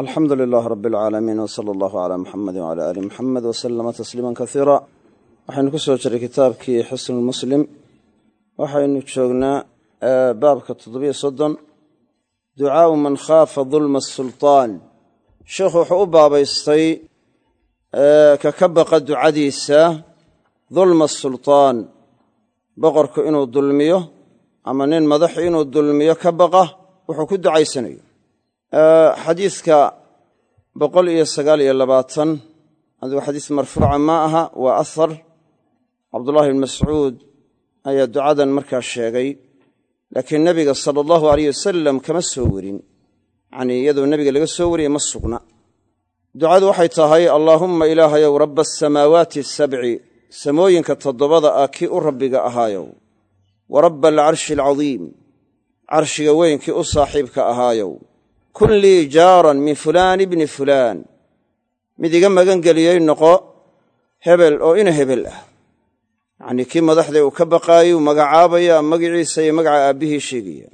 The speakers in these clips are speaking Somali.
alxamdu lilaah rab alcaalamiin w sala allahu calaa muxamedi wcala aali muxamed wasalama tasliima kasiira waxaynu ku soo jiray kitaabkii xusnulmuslim waxaynu joognaa baabka toddobiyo soddon. Ducaau man khaafa dulma asultaan sheikhu wuxuu u baabaystay ka ka baqa ducadiisa dulma asultaan boqorku inuu dulmiyo ama nin madaxi inuu dulmiyo ka baqa wuxuu ku ducaysanayo xadiidka boqol iyo sagaal iyo labaatan adigu xadiis marfuuca ma aha waa ahar cabdullahi bn mascuud ayaa ducadan markaa sheegay laakiin nebiga sala allahu aleyh wasalam kama soo werin yacnii iyadoo nebiga laga soo wariyey ma sugna. Ducadu waxay tahay allaahumma ilaahayow rabba asamaawaati asabci samooyinka toddobada ah kii u rabbiga ahaayow. Wa rabba alcarshi alcadiim carshiga weynkii u saaxiibka ahaayow kun lii jaaran min fulaan ibni fulaan. Mid iga magangeliyey noqo hebel oo ina hebel ah. Yacnii kii madaxda uu ka baqaayuu magacaabaya magiciisa iyo magaca aabbihii sheegaya.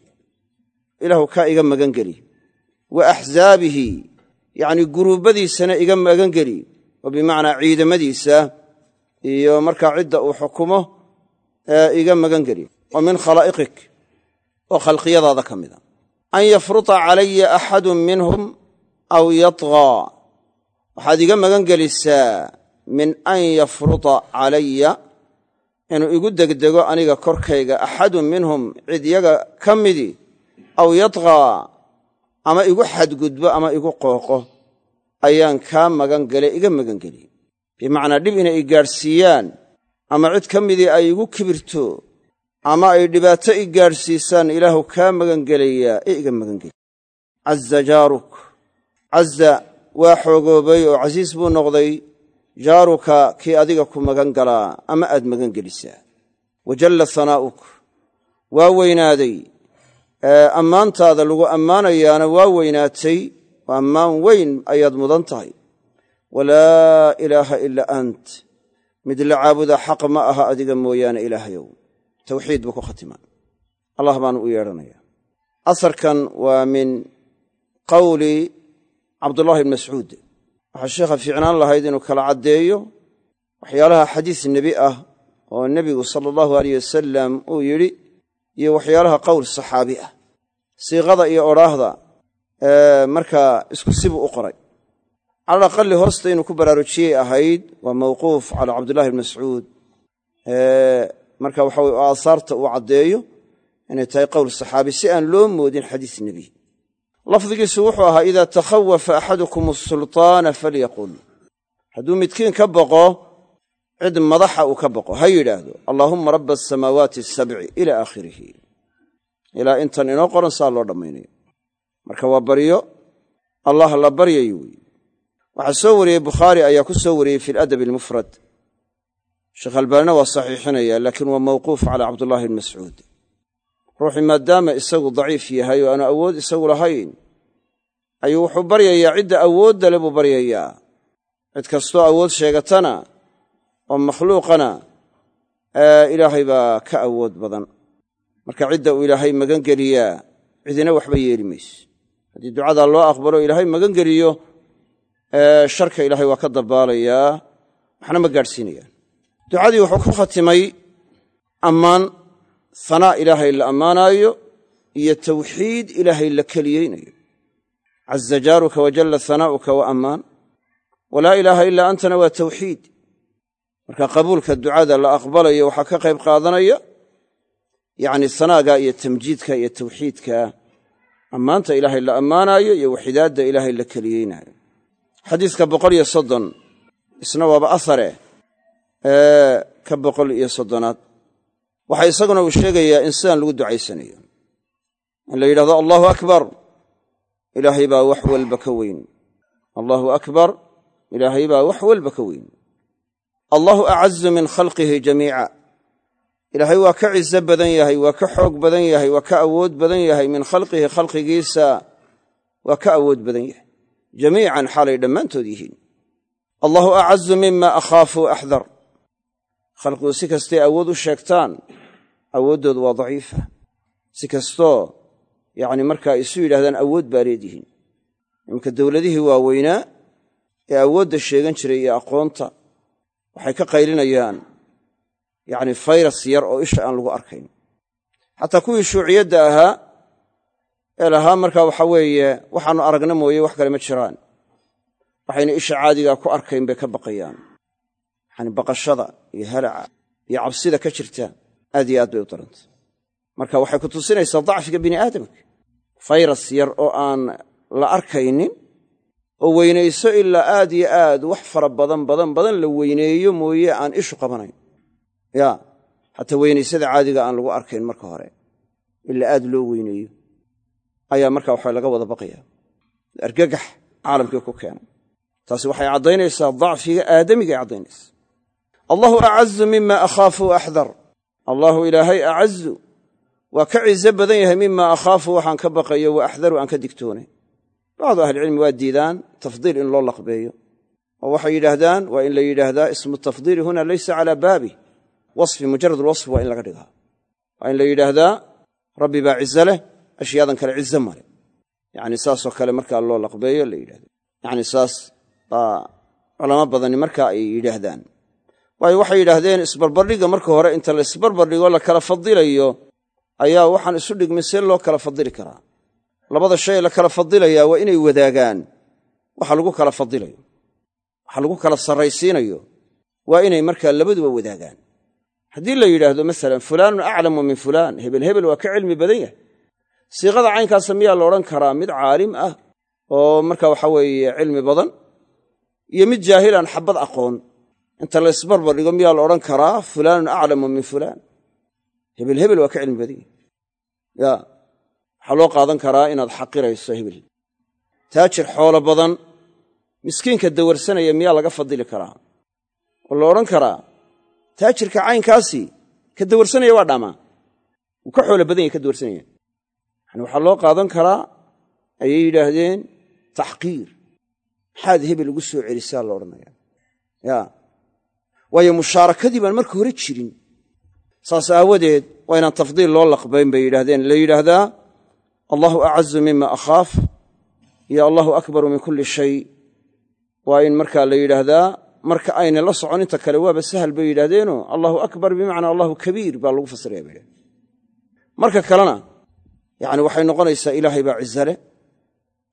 Ilaahu kaa iga magangeli wa axsaabihi yacnii guruubbadiisana iga magangeli oo bimacnaa ciidamadiisa iyo markaa cidda uu xukumo iga magangeli oo min khalaa'iqik oo khalqiyadaada ka mida an yafruta calaya axadun minhum aw yatgaa waxaad iga magan gelisaa min an yafruta calaya inuu igu degdego aniga korkayga axadun minhum cid yaga ka midi aw yatgaa ama igu xadgudbo ama igu qooqo. Ayaan kaa magan gelay iga magan bimacnaa dhib inay i gaadhsiiyaan ama cid ka midii ay igu kibirto ama ay dhibaato i gaadhsiisaan ilaahu kaa magangelayaa ee iga magangeli. Caza jaaruk. Caza waa xoogoobay oo casiis buu noqday. Jaaruka kii adiga ku magan galaa ama aad magan gelisaa wajalla hanaa'uk waa weynaaday. Ammaantaada lagu ammaanayaana waa weynaatay. Oo ammaan weyn ayaad mudan tahay. Walaa ilaaha ilaa ant. Mid la caabuda xaq ma aha adiga mooyaane ilaahayow tawxiid buu ku khatimaa allah baanu u yeedhanaya asarkan waa min qawli cabdullahi bn mascuud. Waxaa sheikha fiicnaan lahayd inuu kala caddeeyo waxyaalaha xadiis nebi ah oo nebigu sala allahu aleyh wasalam uu yidhi iyo waxyaalaha qowl saxaabi ah. Siiqada iyo odhaahda markaa isku sibuu u qoray. Calal aqali hoosta inuu ku baraarujiyey ahayd waa mawquuf cala cabdullahi bn mascuud marka waxa weye aasaarta uu caddeeyo inay tahay qowl saxaabi si aan loo moodin xadiis nebi. Lafdigiisu wuxuu ahaa idaa takhawafa axadukum asulطaana falyaqul. Hadduu midkiin ka boqo cid madaxa uu ka boqo ha yidhaahdo allaahumma rabba asamaawaati asabci ila aakhirihi. Ilaa intan inoo qoran saa loo dhammaynayo. Marka waa baryo allah la baryayo wey waxaa soo wariyey bukhaari ayaa ku soo wariyey fi ladabi almufrad sheekh albaanina waa saxiixinaya laakiin waa mawquuf cala cabdullahi bn mascuud. Ruuxii maadaama isagu daciif yahay oo aanu awood isagu lahayn ayuu wuxuu baryayaa cidda awoodda le buu baryayaa. Cid kastoo awood sheegatana oo makhluuqana ilaahay baa ka awood badan. Marka cidda uu ilaahay magangeliyaa cidina waxba yeeli mayso haddii ducadaa loo aqbalo ilaahay magangeliyo sharka ilaahay waa ka dabaalayaa waxna ma gaadhsiinayaan ducadii wuxuu ku khatimay ammaan hanaa ilaahay la ammaanaayo iyo tawxiid ilaahay la keliyeynayo caza jaaruka wajalla hanaa'uka wa ammaan. Walaa ilaaha ilaa antana waa tawxiid. Marka qabuulka ducada la aqbalayo waxaa ka qayb qaadanaya yacni hanaaga iyo tamjiidka iyo tawxiidka. Ammaanta ilaahay la ammaanaayo iyo waxidaadda ilaahay la keliyeynaayo xadiiska boqol iyo soddon isna waaba ahare ka boqol iyo soddonaad. Waxaa isaguna uu sheegayaa in sidaan lagu ducaysanayo. In la yidhahdo allahu akbar. Ilaahay baa wax walba ka weyn. Allahu akbar. Ilaahay baa wax walba ka weyn. Allahu acazu min khalqihi jamiica. Ilaahay waa ka ciso badan yahay waa ka xoog badan yahay waa ka awood badan yahay min khalqihi khalqigiisa waa ka awood badan yahay. Jamiican xaalay dhammaantood yihiin. Allahu acazu mima akhaafu axdar khalqigu si kastay awood u sheegtaan awooddoodu waa daciifa. Si kastoo yacni markaa isu yidhahdaan awood baa leedihiin iminka dowladihii waaweynaa ee awoodda sheegan jiray iyo aqoonta waxay ka qaylinayaan yacni fayras yar oo isha aan lagu arkayn. Xataa kuwii shuuciyadda ahaa ee lahaa markaa waxa weeye waxaannu aragna mooye wax kale ma jiraan. Waxayna isha caadigaa ku arkayn bay ka baqayaan yacni baqashada iyo halaca iyo cabsida ka jirta aad iyo aad bay u darantay marka waxay ku tusinaysaa dacfiga bini aadamka fayras yar oo aan la arkaynin oo weynayso ilaa aad iyo aad wax fara badan badan badan la weyneeyo mooye aan ishu qabanayn. Ya xataa weynaysada caadiga aan lagu arkayn marka hore ilaa aad loo weyneeyo. Ayaa marka waxa laga wada baqaya. Argagax caalamkii ku keenay. Taasi waxay caddaynaysaa dacfiga aadamigaay caddaynaysaa allahu acazu mima akhaafu axdar. Allaahu ilaahay acazu waa ka cizo badan yahay mima akhaafu waxaan ka baqayo wa axdaru aan ka digtoonay bacdu ahlicilmi waa diidaan tafdiil in loo laqbeeyo. Oo waxay yidhaahdaan waa in la yidhaahdaa ismu tafdiili huna laysa calaa baabi. Wasfi mujarad alwasfi waa in laga dhigaa. Waa in la yidhaahdaa rabbi baa cizo leh ashyaadan kale cizo male yacni saasoo kale markaa loo laqbeeyo la yidhahda yacni saas baa culamo badani marka ay yidhaahdaan waayo waxay yidhaahdeen isbarbardhigga marka hore inta la isbarbardhigo la kala fadilayo ayaa waxaan isu dhigmin see loo kala fadili karaa. Labada shay la kala fadilayaa waa inay wadaagaan. Waxa lagu kala fadilayo waxa lagu kala sarraysiinayo waa inay markaa labaduba wadaagaan. Haddii la yidhaahdo masalan fulaanun aclamu min fulaan. Hebel hebel waa ka cilmi badan yahay. Siiqada caynkaasa miyaa la odhan karaa mid caalim ah oo marka waxa weeye cilmi badan iyo mid jaahilan xabbad aqoon inta la isbarbardhigo miyaa la odhan karaa? Fulaanun aclamu min fulaan hebel hebel waa ka cilmi badan yahay ya waxaa loo qaadan karaa inaad xaqirayso hebel. Taajir xoolo badan miskiinka dawarsanaya miyaa laga fadili karaa? Oo la odhan karaa? Taajirka caynkaasi ka dawarsanaya waa dhaamaa. Wuu ka xoolo badan yahy ka dawarsanaya. Yani waxaa loo qaadan karaa ayay yidhaahdeen taxqiir. Maxaad hebel ugu soo celisaa la odhanaya ya waayo mushaarakadii baan marka hore jirin. Saas aawadeed waa inaan tafdiil loo laqbayn bay yidhahdeen la yidhaahdaa allahu acazu mima akhaaf iyo allahu akbaru min kulli shay. Waa in markaa la yidhaahdaa marka ayna la socon inta kale waaba sahal bay yidhahdeeno allahu akbar bimacnaa allahu kabiir baa lagu fasiraya bay marka kalena yani waxay noqonaysaa ilaahay baa cizo leh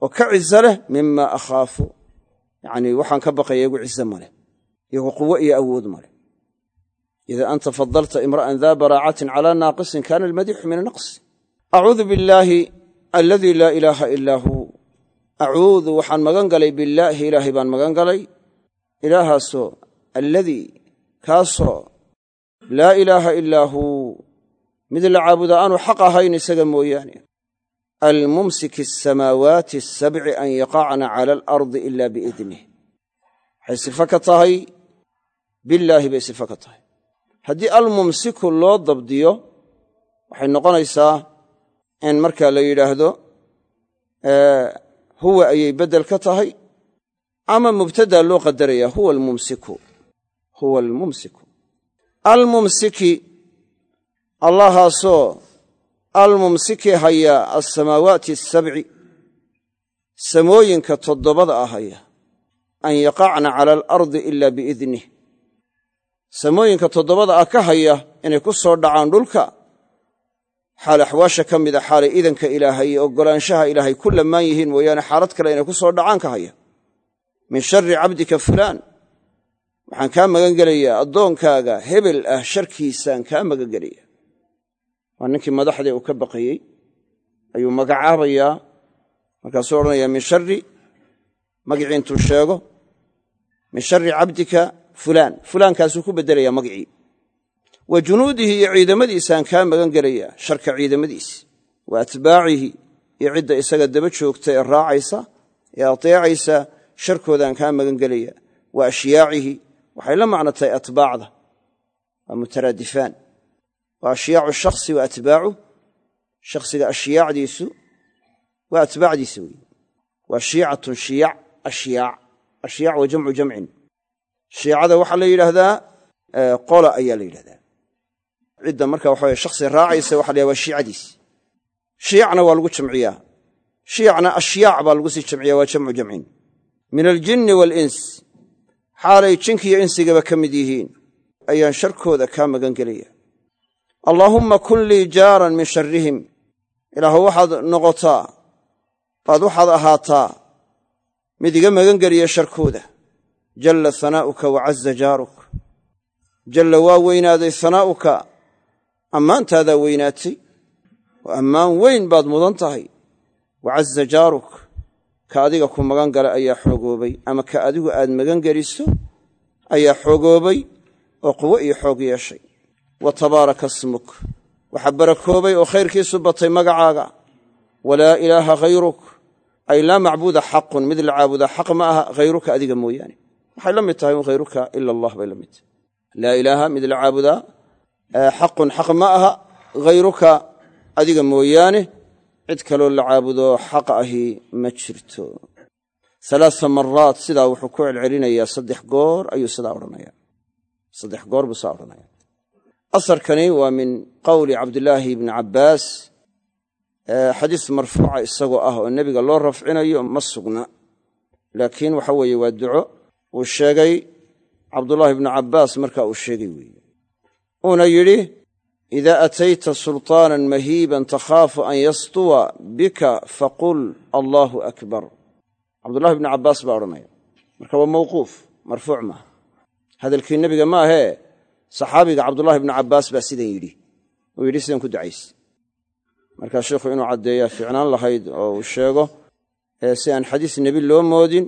oo ka cizo leh mima akhaafu. Yani waxaan ka baqaya igu cizo maleh iyagu quwo iyo awood maleh ida anta fadalta imra'an daa baraacatin cala naaqisin kana almadixu min anaqs acuudu billaahi aladii laa ilaaha ilaa huu acuudu waxaan magan galay billaahi ilaahay baan magan galay. Ilaahaasoo alladii kaasoo laa ilaaha ilaa huu mid la caabuda aanu xaq ahayn isaga mooyaane. Almumsiki asamaawaati asabci an yaqacna cala alardi ila biidnih waxay sifo ka tahay billaahi bay sifo ka tahay. Haddii almumsiku loo dabdiyo waxay noqonaysaa in marka la yidhaahdo huwa ayay beddel ka tahay ama mubtadaa loo qadaraya huwa almumsiku huwa almumsiku. Almumsiki allahaasoo almumsiki haya alsamaawaati asabci samooyinka toddobada ah haya an yaqacna cala alardi ila biidnih samooyinka toddobada ah ka haya inay ku soo dhacaan dhulka. Xaal axwaasha ka mida xaalay idanka ilaahay iyo oggolaanshaha ilaahay ku lamaan yihiin mooyaane xaalad kale inay ku soo dhacaan ka haya. Min shari cabdika fulaan. Waxaan kaa magan gelayaa addoonkaaga hebel ah sharkiisaan kaa magan gelaya waa ninkii madaxdii uu ka baqayey ayuu magacaabayaa markaasuu odhanayaa min shari magicii intuu sheego min shari cabdika fulaan fulaankaasuu ku beddelayaa magicii. Wa junuudihi iyo ciidamadiisaan kaa magan gelayaa sharka ciidamadiisi wa atbaacihi iyo cidda isaga daba joogta ee raacaysa ee ateecaysa sharkoodaan kaa magan gelaya wa ashyaacihi waxay la macno tahay atbaacda waa mutaraadifaan. Waa ashyaacu shakhsi wa atbaacu shakhsiga ashyaacdiisu waa atbaacdiisa ashyaac wa jamcu jamcin shiicada waxaa la yidhaahdaa qola ayaa la yidhahdaa cidda marka waxa shakhsi raacaysa waxa la waa shiicadiisi shiicna waa lagu jamciyaa. Shiyacna ashyaac baa lagu sii jamciya waa jamcu jamcin min aljinni waalins xaalay jinkiyo insigaba ka mid yihiin ayaan sharkooda kaa magan gelaya allaahumma kun lii jaaran min sharrihim. Ilaahu waxaad noqotaa baad waxaad ahaataa mid iga magan geliya sharkooda jalla hanaa'uka wa caza jaaruk. Jalla waa weynaaday hanaa'uka ammaantaadaa weynaatay oo ammaan weyn baad mudan tahay. Wa caza jaaruk ka adiga ku magan gala ayaa xoogoobay ama ka adigu aad magan geliso ayaa xoogoobay oo quwo iyo xoog yeeshay. Wa tabaaraka smuk waxaa barakoobay oo khayrkiisu batay magacaaga. Walaa ilaaha hayruk ay laa macbuuda xaqun mid la caabudaa xaq ma aha hayruka adiga mooyaane waxay la mid tahay un hayruka ila allah bay la mid tahay. Laa ilaaha mid la caabudaa xaqun xaq ma aha hayruka adiga mooyaane cid kaloo la caabudo xaq ahi ma jirto. Alaaa maraat sidaa wuxuu ku celcelinayaa saddex goor ayuu sidaa odhanaya. Saddex goor buu saa odhanaya. Asarkani waa min qowli cabdilaahi bni cabbaas xadiis marfuuca isagoo ah oo nebiga loo rafcinayo ma sugna. Laakiin waxa weeye waa duco uu sheegay cabdullaahi bnu cabbaas marka uu sheegay weeye. Uuna yidhi idaa atayta sulطaanan mahiiban takhaafu an yastuwa bika faqul allaahu akbar. Cabdullahi bnu cabbaas baa odhanaya. Marka waa mawquuf marfuuc maaha. Hadalkii nebiga ma ahee saxaabiga cabdullahi bnu cabbaas baa sidan yidhi. Uu yidhi sidan ku ducayse markaa sheikhu inuu caddeeyaa fiicnaan lahayd oo uu sheego si aan xadiis nebi loo moodin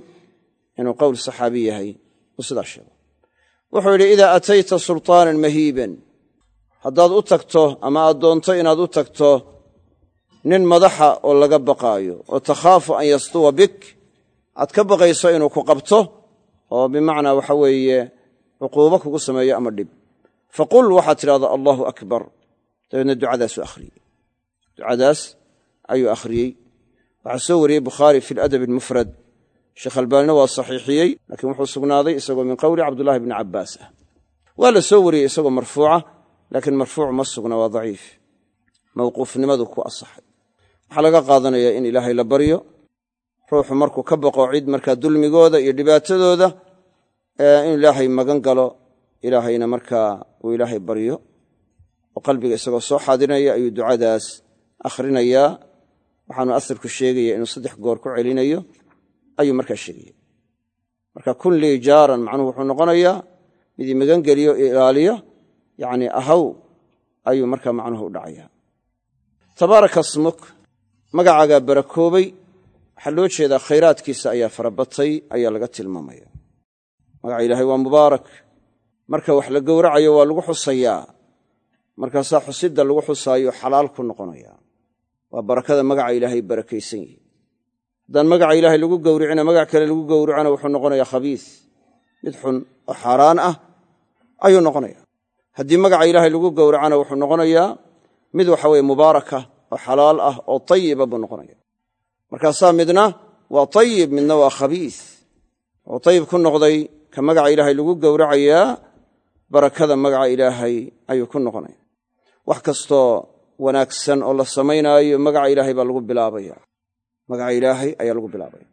inuu qowl saxaabi yahay uu sidaa sheego. Wuxuu yidhi idaa atayta sulطaanan mahiiban haddaad u tagto ama aad doonto inaad u tagto nin madaxa oo laga baqaayo oo takhaafu an yastuwa bik aad ka baqayso inuu ku qabto oo bimacnaa waxa weeye cuquubo kugu sameeyo ama dhib. Faqul waxaad tidhahdaa allaahu akbar. Dabeedna ducadaasu akhriyey. Ducadaas ayuu akhriyey. Waxaa soo wariyey bukhaari fi ladab almufrad sheekh albaanina waa saxiixiyey laakiin wuxuu sugnaaday isagoo min qowli cabdullahi bni cabbaas ah. Waa la soo wariyey isagoo marfuuca laakiin marfuuc ma sugna waa daciif. Mawquufnimadu ku asaxay. Waxaa laga qaadanayaa in ilaahay la baryo ruuxu markuu ka baqo cid markaa dulmigooda iyo dhibaatadooda in ilaahay magan galo ilaahayna markaa uu ilaahay baryo. Oo qalbiga isagoo soo xaadirinaya ayuu ducadaas akhrinayaa waxaanu asarku sheegaya inuu saddex goor ku celinayo ayuu markaa sheegaya marka kun lii jaaran macnuhu wuxuu noqonayaa midii magan geliyo ilaaliyo yacni ahaw ayuu markaa macnuhu u dhacaya tabaaraka smuk magacaagaa barakoobay waxaa loo jeedaa khayraadkiisa ayaa farabatay ayaa laga tilmaamaya. Magaca ilaahay waa mubaarak. Marka wax la gowracayo waa lagu xusayaa. Markaasaa xusidda lagu xusaayo xalaal ku noqonaya waa barakada magaca ilaahay barakaysan yihi haddaan magaca ilaahay lagu gowricina magac kale lagu gowracona wuxuu noqonayaa khabiis. Mid xun oo xaaraan ah ayuu noqonaya haddii magaca ilaahay lagu gowracana wuxuu noqonayaa mid waxa weye mubaaraka oo xalaal ah oo tayiba buu noqonaya markaasaa midna waa tayib midna waa khabiis. Oo tayib ku noqday ka magaca ilaahay lagu gowracayaa barakada magaca ilaahay ayuu ku noqonaya wax kastoo wanaagsan oo la samaynaayo magaca ilaahay baa lagu bilaabaya magaca ilaahay ayaa lagu bilaabaya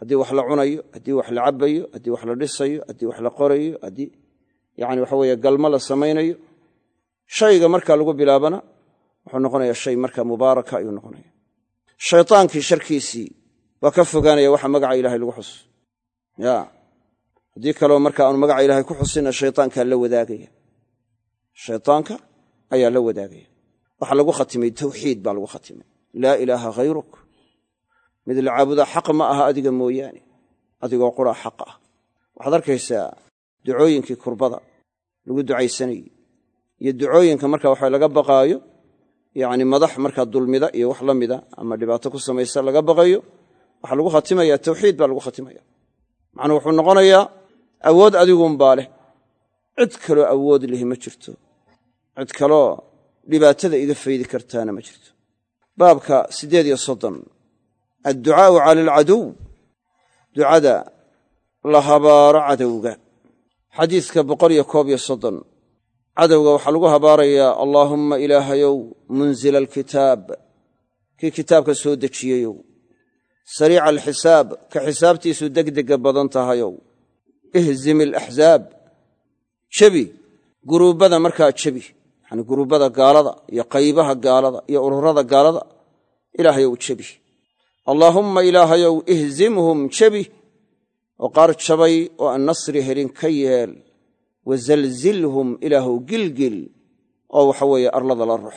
haddii wax la cunayo haddii wax la cabbayo haddii wax la dhisayo haddii wax la qorayo haddii yani waxa weeye galmo la samaynayo shayga markaa lagu bilaabana wuxuu noqonayaa shay markaa mubaaraka ayuu noqonaya shaytaankii sharkiisii waa ka fogaanaya waxa magaca ilaahay lagu xuso ya haddii kaleo marka aanu magaca ilaahay ku xusina shaytaankaa la wadaagaya. Shaytaanka ayaa la wadaagaya. Waxaa lagu khatimay tawxiid baa lagu khatimay. Laa ilaaha hayruk mid la caabudaa xaq ma aha adiga mooyaane. Adigoo quraa xaq ah. Waxaad arkaysaa ducooyinkii kurbada lagu ducaysanayey iyo ducooyinka marka waxa laga baqaayo yacni madax markaa dulmida iyo wax la mida ama dhibaato ku samaysa laga baqayo waxaa lagu khatimaya tawxiid baa lagu khatimaya. Macnuu wuxuu noqonayaa awood adiguunbaa leh. Cid kaloo awood lihi ma jirto. Cid kaloo dhibaatada iga faydi kartaana ma jirto. Baabka siddeed iyo soddon adducaa'u cala alcaduw ducada la habaaro cadowga xadiiska boqol iyo koob iyo soddon cadowga waxaa lagu habaarayaa allaahumma ilaahayow munzila alkitaab kii kitaabka soo dejiyeyow sariica alxisaab ka xisaabtiisu degdega badan tahayow ihzim alaxzaab jebi guruubbada markaa jebi yacanii guruubbada gaalada iyo qaybaha gaalada iyo ururada gaalada ilaahayow jebi allaahumma ilaahayow ihzimhum jebi oo qaar jabay oo aan nasri helin ka yeel wazalzilhum ilaahow gilgil oo waxa weeye arlada la rux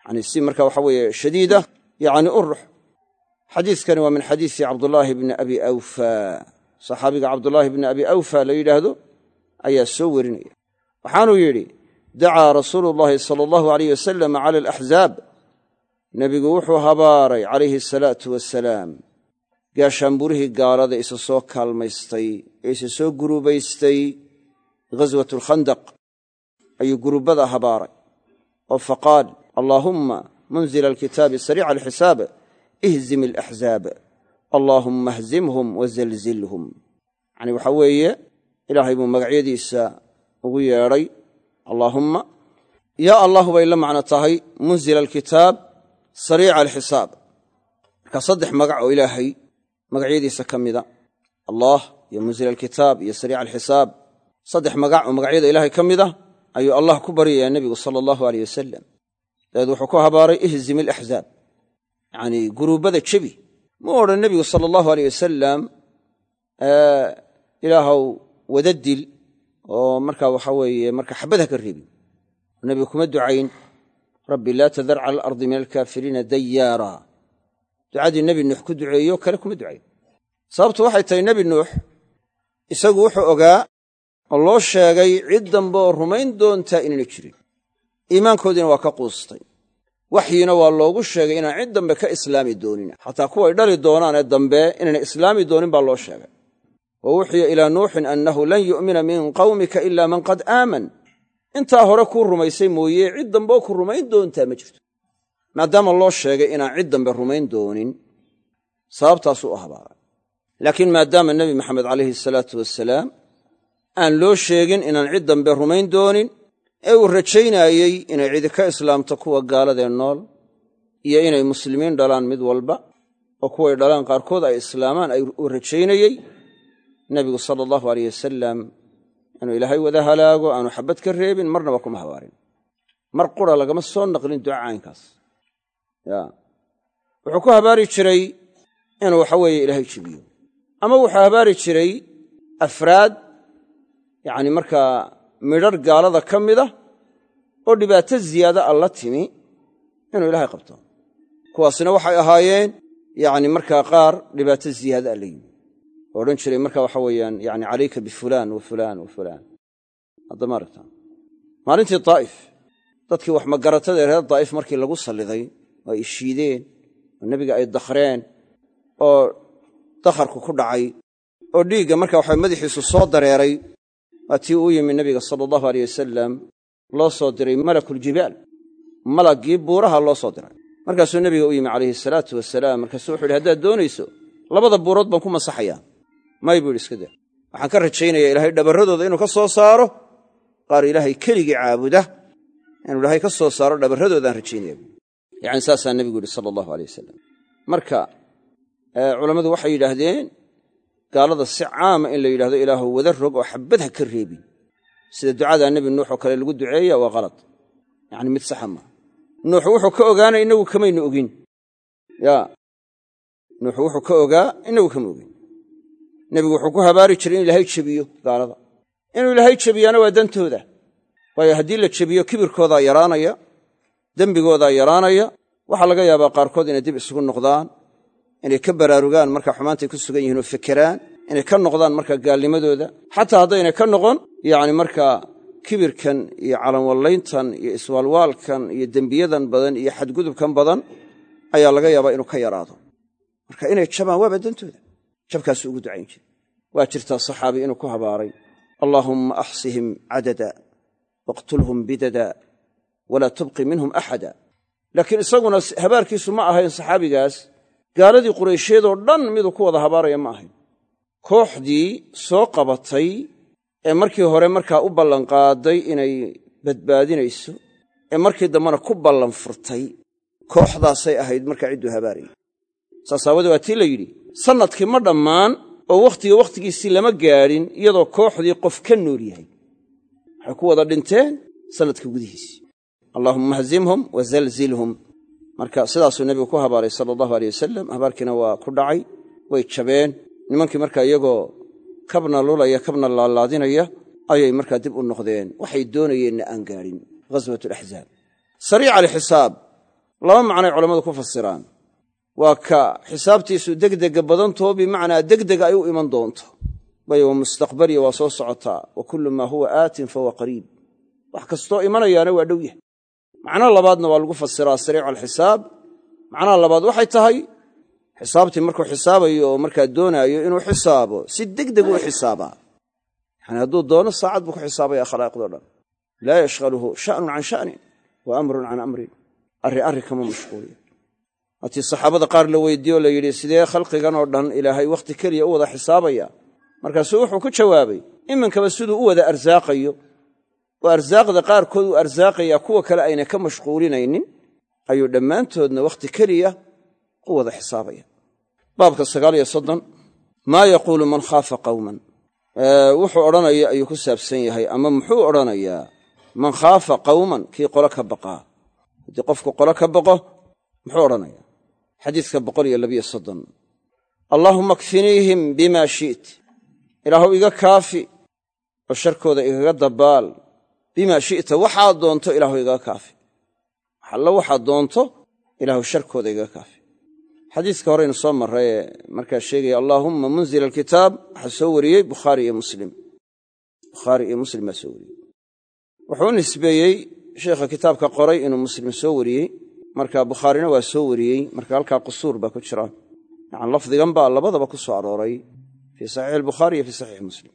yacanii si marka waxa weeye shadiida yacni u rux xadiiskani waa min xadiisi cabdulaahi bni abi awfa. Saxaabiga cabdulaahi bni abi awfa la yidhaahdo ayaa soo werinaya waxaanuu yidhi dacaa rasuulu llaahi sala allahu alayh wasalam cala alaxzaab nebigu wuxuu habaaray calayhi asalaatu wasalaam gaashaanburihii gaalada isa soo kaalmaystay ee isa soo guruubaystay ghaswat alkhandaq ayuu gurubbada habaaray oo faqaal allaahumma munzila alkitaabi sariica alxisaab ihzim alaxzaab allaahumma hzimhum wazalzilhum yacni waxaa weeye ilaahay buu magacyadiisa ugu yeedhay allaahumma yaa allahu bay la macno tahay munzila alkitaab sariica alxisaab. Marka saddex magac oo ilaahay magacyadiisa ka mida. Allah iyo munzila alkitaab iyo sariica alxisaab. Saddex magac oo magacyada ilaahay ka mid ah ayuu allah ku baryayaa nebigu sala allahu aleyh wasalam dabeed wuxuu ku habaaray ihzim alaxzaab yacanii guruubbada jebi mu odhan nebigu sala allahu aleyh wasalam ilaahow wada dil. Oo markaa waxa weeye marka xabad ka reebin. Nebigu kuma ducayn rabbi laa tadar cala alardi min alkaafiriina dayaara. Ducadii nebi nuux ku duceeyo kale kuma ducayn sababtu waxay tahay nebi nuux isagu wuxuu ogaa oo loo sheegay cid dambe oo rumayn doontaa inayna jirin. Iimaankoodiina waa ka quustay. Waxyiina waa loogu sheegay inaan cid dambe ka islaami doonin xataa kuway dhali doonaanee dambe inayna islaami doonin baa loo sheegay. Wa wuxiya ilaa nuuxin annahu lan yu'mina min qawmika ila man qad aaman intaa hore kuu rumaysay mooye cid dambe oo ku rumayn doontaa ma jirto. Maadaama loo sheegay inaan cid dambe rumayn doonin sababtaasuu u habaaray laakiin maadaama nebi maxamed calayhi salaatu wasalaam aan loo sheegin inaan cid dambe rumayn doonin ee uu rajaynaayey inay cidi ka islaamto kuwa gaaladee nool iyo inay muslimiin dhalaan mid walba oo kuway dhalaan qaarkood ay islaamaan uu rajaynayey nebigu sala allahu aleyh wasalam inuu ilaahay wada halaago aanu xabad ka reebin marnaba kuma habaarin mar qura lagama soo naqlin duca caynkaas. Ya. Wuxuu ku habaari jiray inuu waxa weeye ilaahay jebiyo. Ama wuxuu habaari jiray afraad yacni markaa midhar gaalada ka mida oo dhibaato ziyaada a la timi inuu ilaahay qabto. Kuwaasina waxay ahaayeen yacni markaa qaar dhibaato ziyaada a la yimi oo jiray marka waxa weeyaan yani calayka bifulaan wa fulaan haddama aragta. Maalintii daa'if dadkii wax magaratada reer daa'if markii lagu salliday oo ay shiideen oo nebiga ay dakhreen oo dakharku ku dhacay oo dhiigga marka waxa madaxiisu soo dareeray waa tii uu yimi nebiga sala allahu aleyh wasalam loo soo diray malakuljibaal malaggii buuraha loo soo diray. Markaasuu nebiga u yimi calayhi salaatu wasalaam. Markaasuu wuxu yidhi haddaad doonayso labada buurood baan ku masaxayaa may buu yidhi iska daa waxaan ka rajaynayaa ilaahay dhabarradooda inuu ka soo saaro. Qaar ilaahay keligii caabuda inuu ilaahay ka soo saaro dhabarradoodaan rajaynaya bu yacni saasaa nebigu yidhi sala allahu aleyh wasalam marka culammadu waxay yidhaahdeen gaalada si caama in la yidhahdo ilaahu wada rog oo xabad ha ka reebin. Sida ducadaa nebi nuux oo kale lagu duceeya waa kalad yacni mid saxa maa nuuxu wuxuu ka ogaanay innagu kamaynu ogin. Ya nuuxu wuxuu ka ogaa innagu kama ogin nebigu wuxuu ku habaari jiray in ilaahay jebiyo gaalada. Inuu ilaahay jebiyaana waa dantooda. Waayo haddii la jebiyo kibirkoodaa yaraanaya dembigoodaa yaraanaya waxaa laga yaabaa qaarkood inay dib isugu noqdaan inay ka baraarugaan marka xumaantay ku sugan yihiin oo fekeraan inay ka noqdaan marka gaalnimadooda. Xataa haddaynay ka noqon yacni markaa kibirkan iyo calanwallayntan iyo iswaalwaalkan iyo dembiyadan badan iyo xadgudubkan badan ayaa laga yaabaa inuu ka yaraado. Marka inay jabaan waaba dantooda jabkaasuu ugu ducayn jiray. Waa jirtaa saxaabi inuu ku habaaray allaahumma axsihim cadada waqtulhum bidada walaa tubqi minhum axada. Laakiin isaguna habaarkiisu ma ahayn saxaabigaas gaaladii qurayshyadoo dhan miduu ku wada habaaraya ma ahayn. Kooxdii soo qabatay ee markii hore markaa u ballanqaaday inay badbaadinayso ee markii dambena ku ballan furtay kooxdaasay ahayd markaa cidduu habaarayay saas aawadee waa tii la yidhi sannadkii ma dhammaan oo wakhtiga wakhtigiisii lama gaadhin iyadoo kooxdii qof ka nool yahay. Waxay ku wada dhinteen sannadka gudihiisii. Allaahumma hzimhum wa zalzilhum. Marka sidaasuu nebigu ku habaaray sala allahu aleyh wasalam habaarkiina waa ku dhacay way jabeen. Nimankii markaa iyagoo kabna lulaya kabna laalaadinaya ayay markaa dib u noqdeen. Waxay doonayeenna aan gaadhin ghaswat alaxzaab sariica alxisaab. Laba macnay culammadu ku fasiraan waa ka xisaabtiisu degdega badantoo bimacnaa degdega ay u iman doonto. Waayo waa mustaqbaliya waa soo socotaa. Wa kullu maa huwa aatin fahuwa qariib. Wax kastoo imanayaana waa dhow yahay. Macno labaadna waa lagu fasiraa sariicu alxisaab. Macnaha labaad waxay tahay xisaabtii markuu xisaabayo oo markaa doonaayo inuu xisaabo si degdeg u xisaabaa. Yani hadduu doono saacad buu ku xisaabaya khalaa'iqdoo dhan. Laa yashhaluhu sha'nun can sha'nin wa amrun can amrin. Arri arri kama mashquuliya waatii saxaabada qaar la weydiiye oo la yidhi sidee khalqigan oo dhan ilaahay wakhti keliya u wada xisaabaya? Markaasuu wuxuu ku jawaabay iminkaba siduu u wada arsaaqayo. Oo arsaaqda qaarkood uu arsaaqayaa kuwa kale ayna ka mashquulinaynin. Ayuu dhammaantoodna wakhti keliya u wada xisaabaya. Baabka sagaaliyo soddon maa yaquulu man khaafa qawman? Wuxuu odhanaya ayuu ku saabsan yahay ama muxuu odhanayaa man khaafa qawman kii qolo ka baqaa haddii qofku qolo ka baqo muxuu odhanayaa soddon. Allaahumma kfiniihim bima shi't. Ilaahu iga kaafi oo sharkooda igaga dabaal. Bimaa shi'ta waxaad doonto ilaahu igaga kaafi. Waxallo waxaad doonto ilaahu sharkooda igaga kaafi. Xadiiska horeynu soo marray ee markaa sheegaya allaahumma munzila alkitaab waxaa soo wariyey bukhaari iyo muslim. Bukhaari iyo muslim baa soo wariyey. Wuxuu nisbeeyey sheikha kitaabka qoray inuu muslim soo wariyey marka bukhaarina waa soo wariyey marka halkaa qusuur baa ku jira. Yacani lafdigan baa labadaba ku soo arooray fii saxiixi albukhaari iyo fii saxiixi muslim.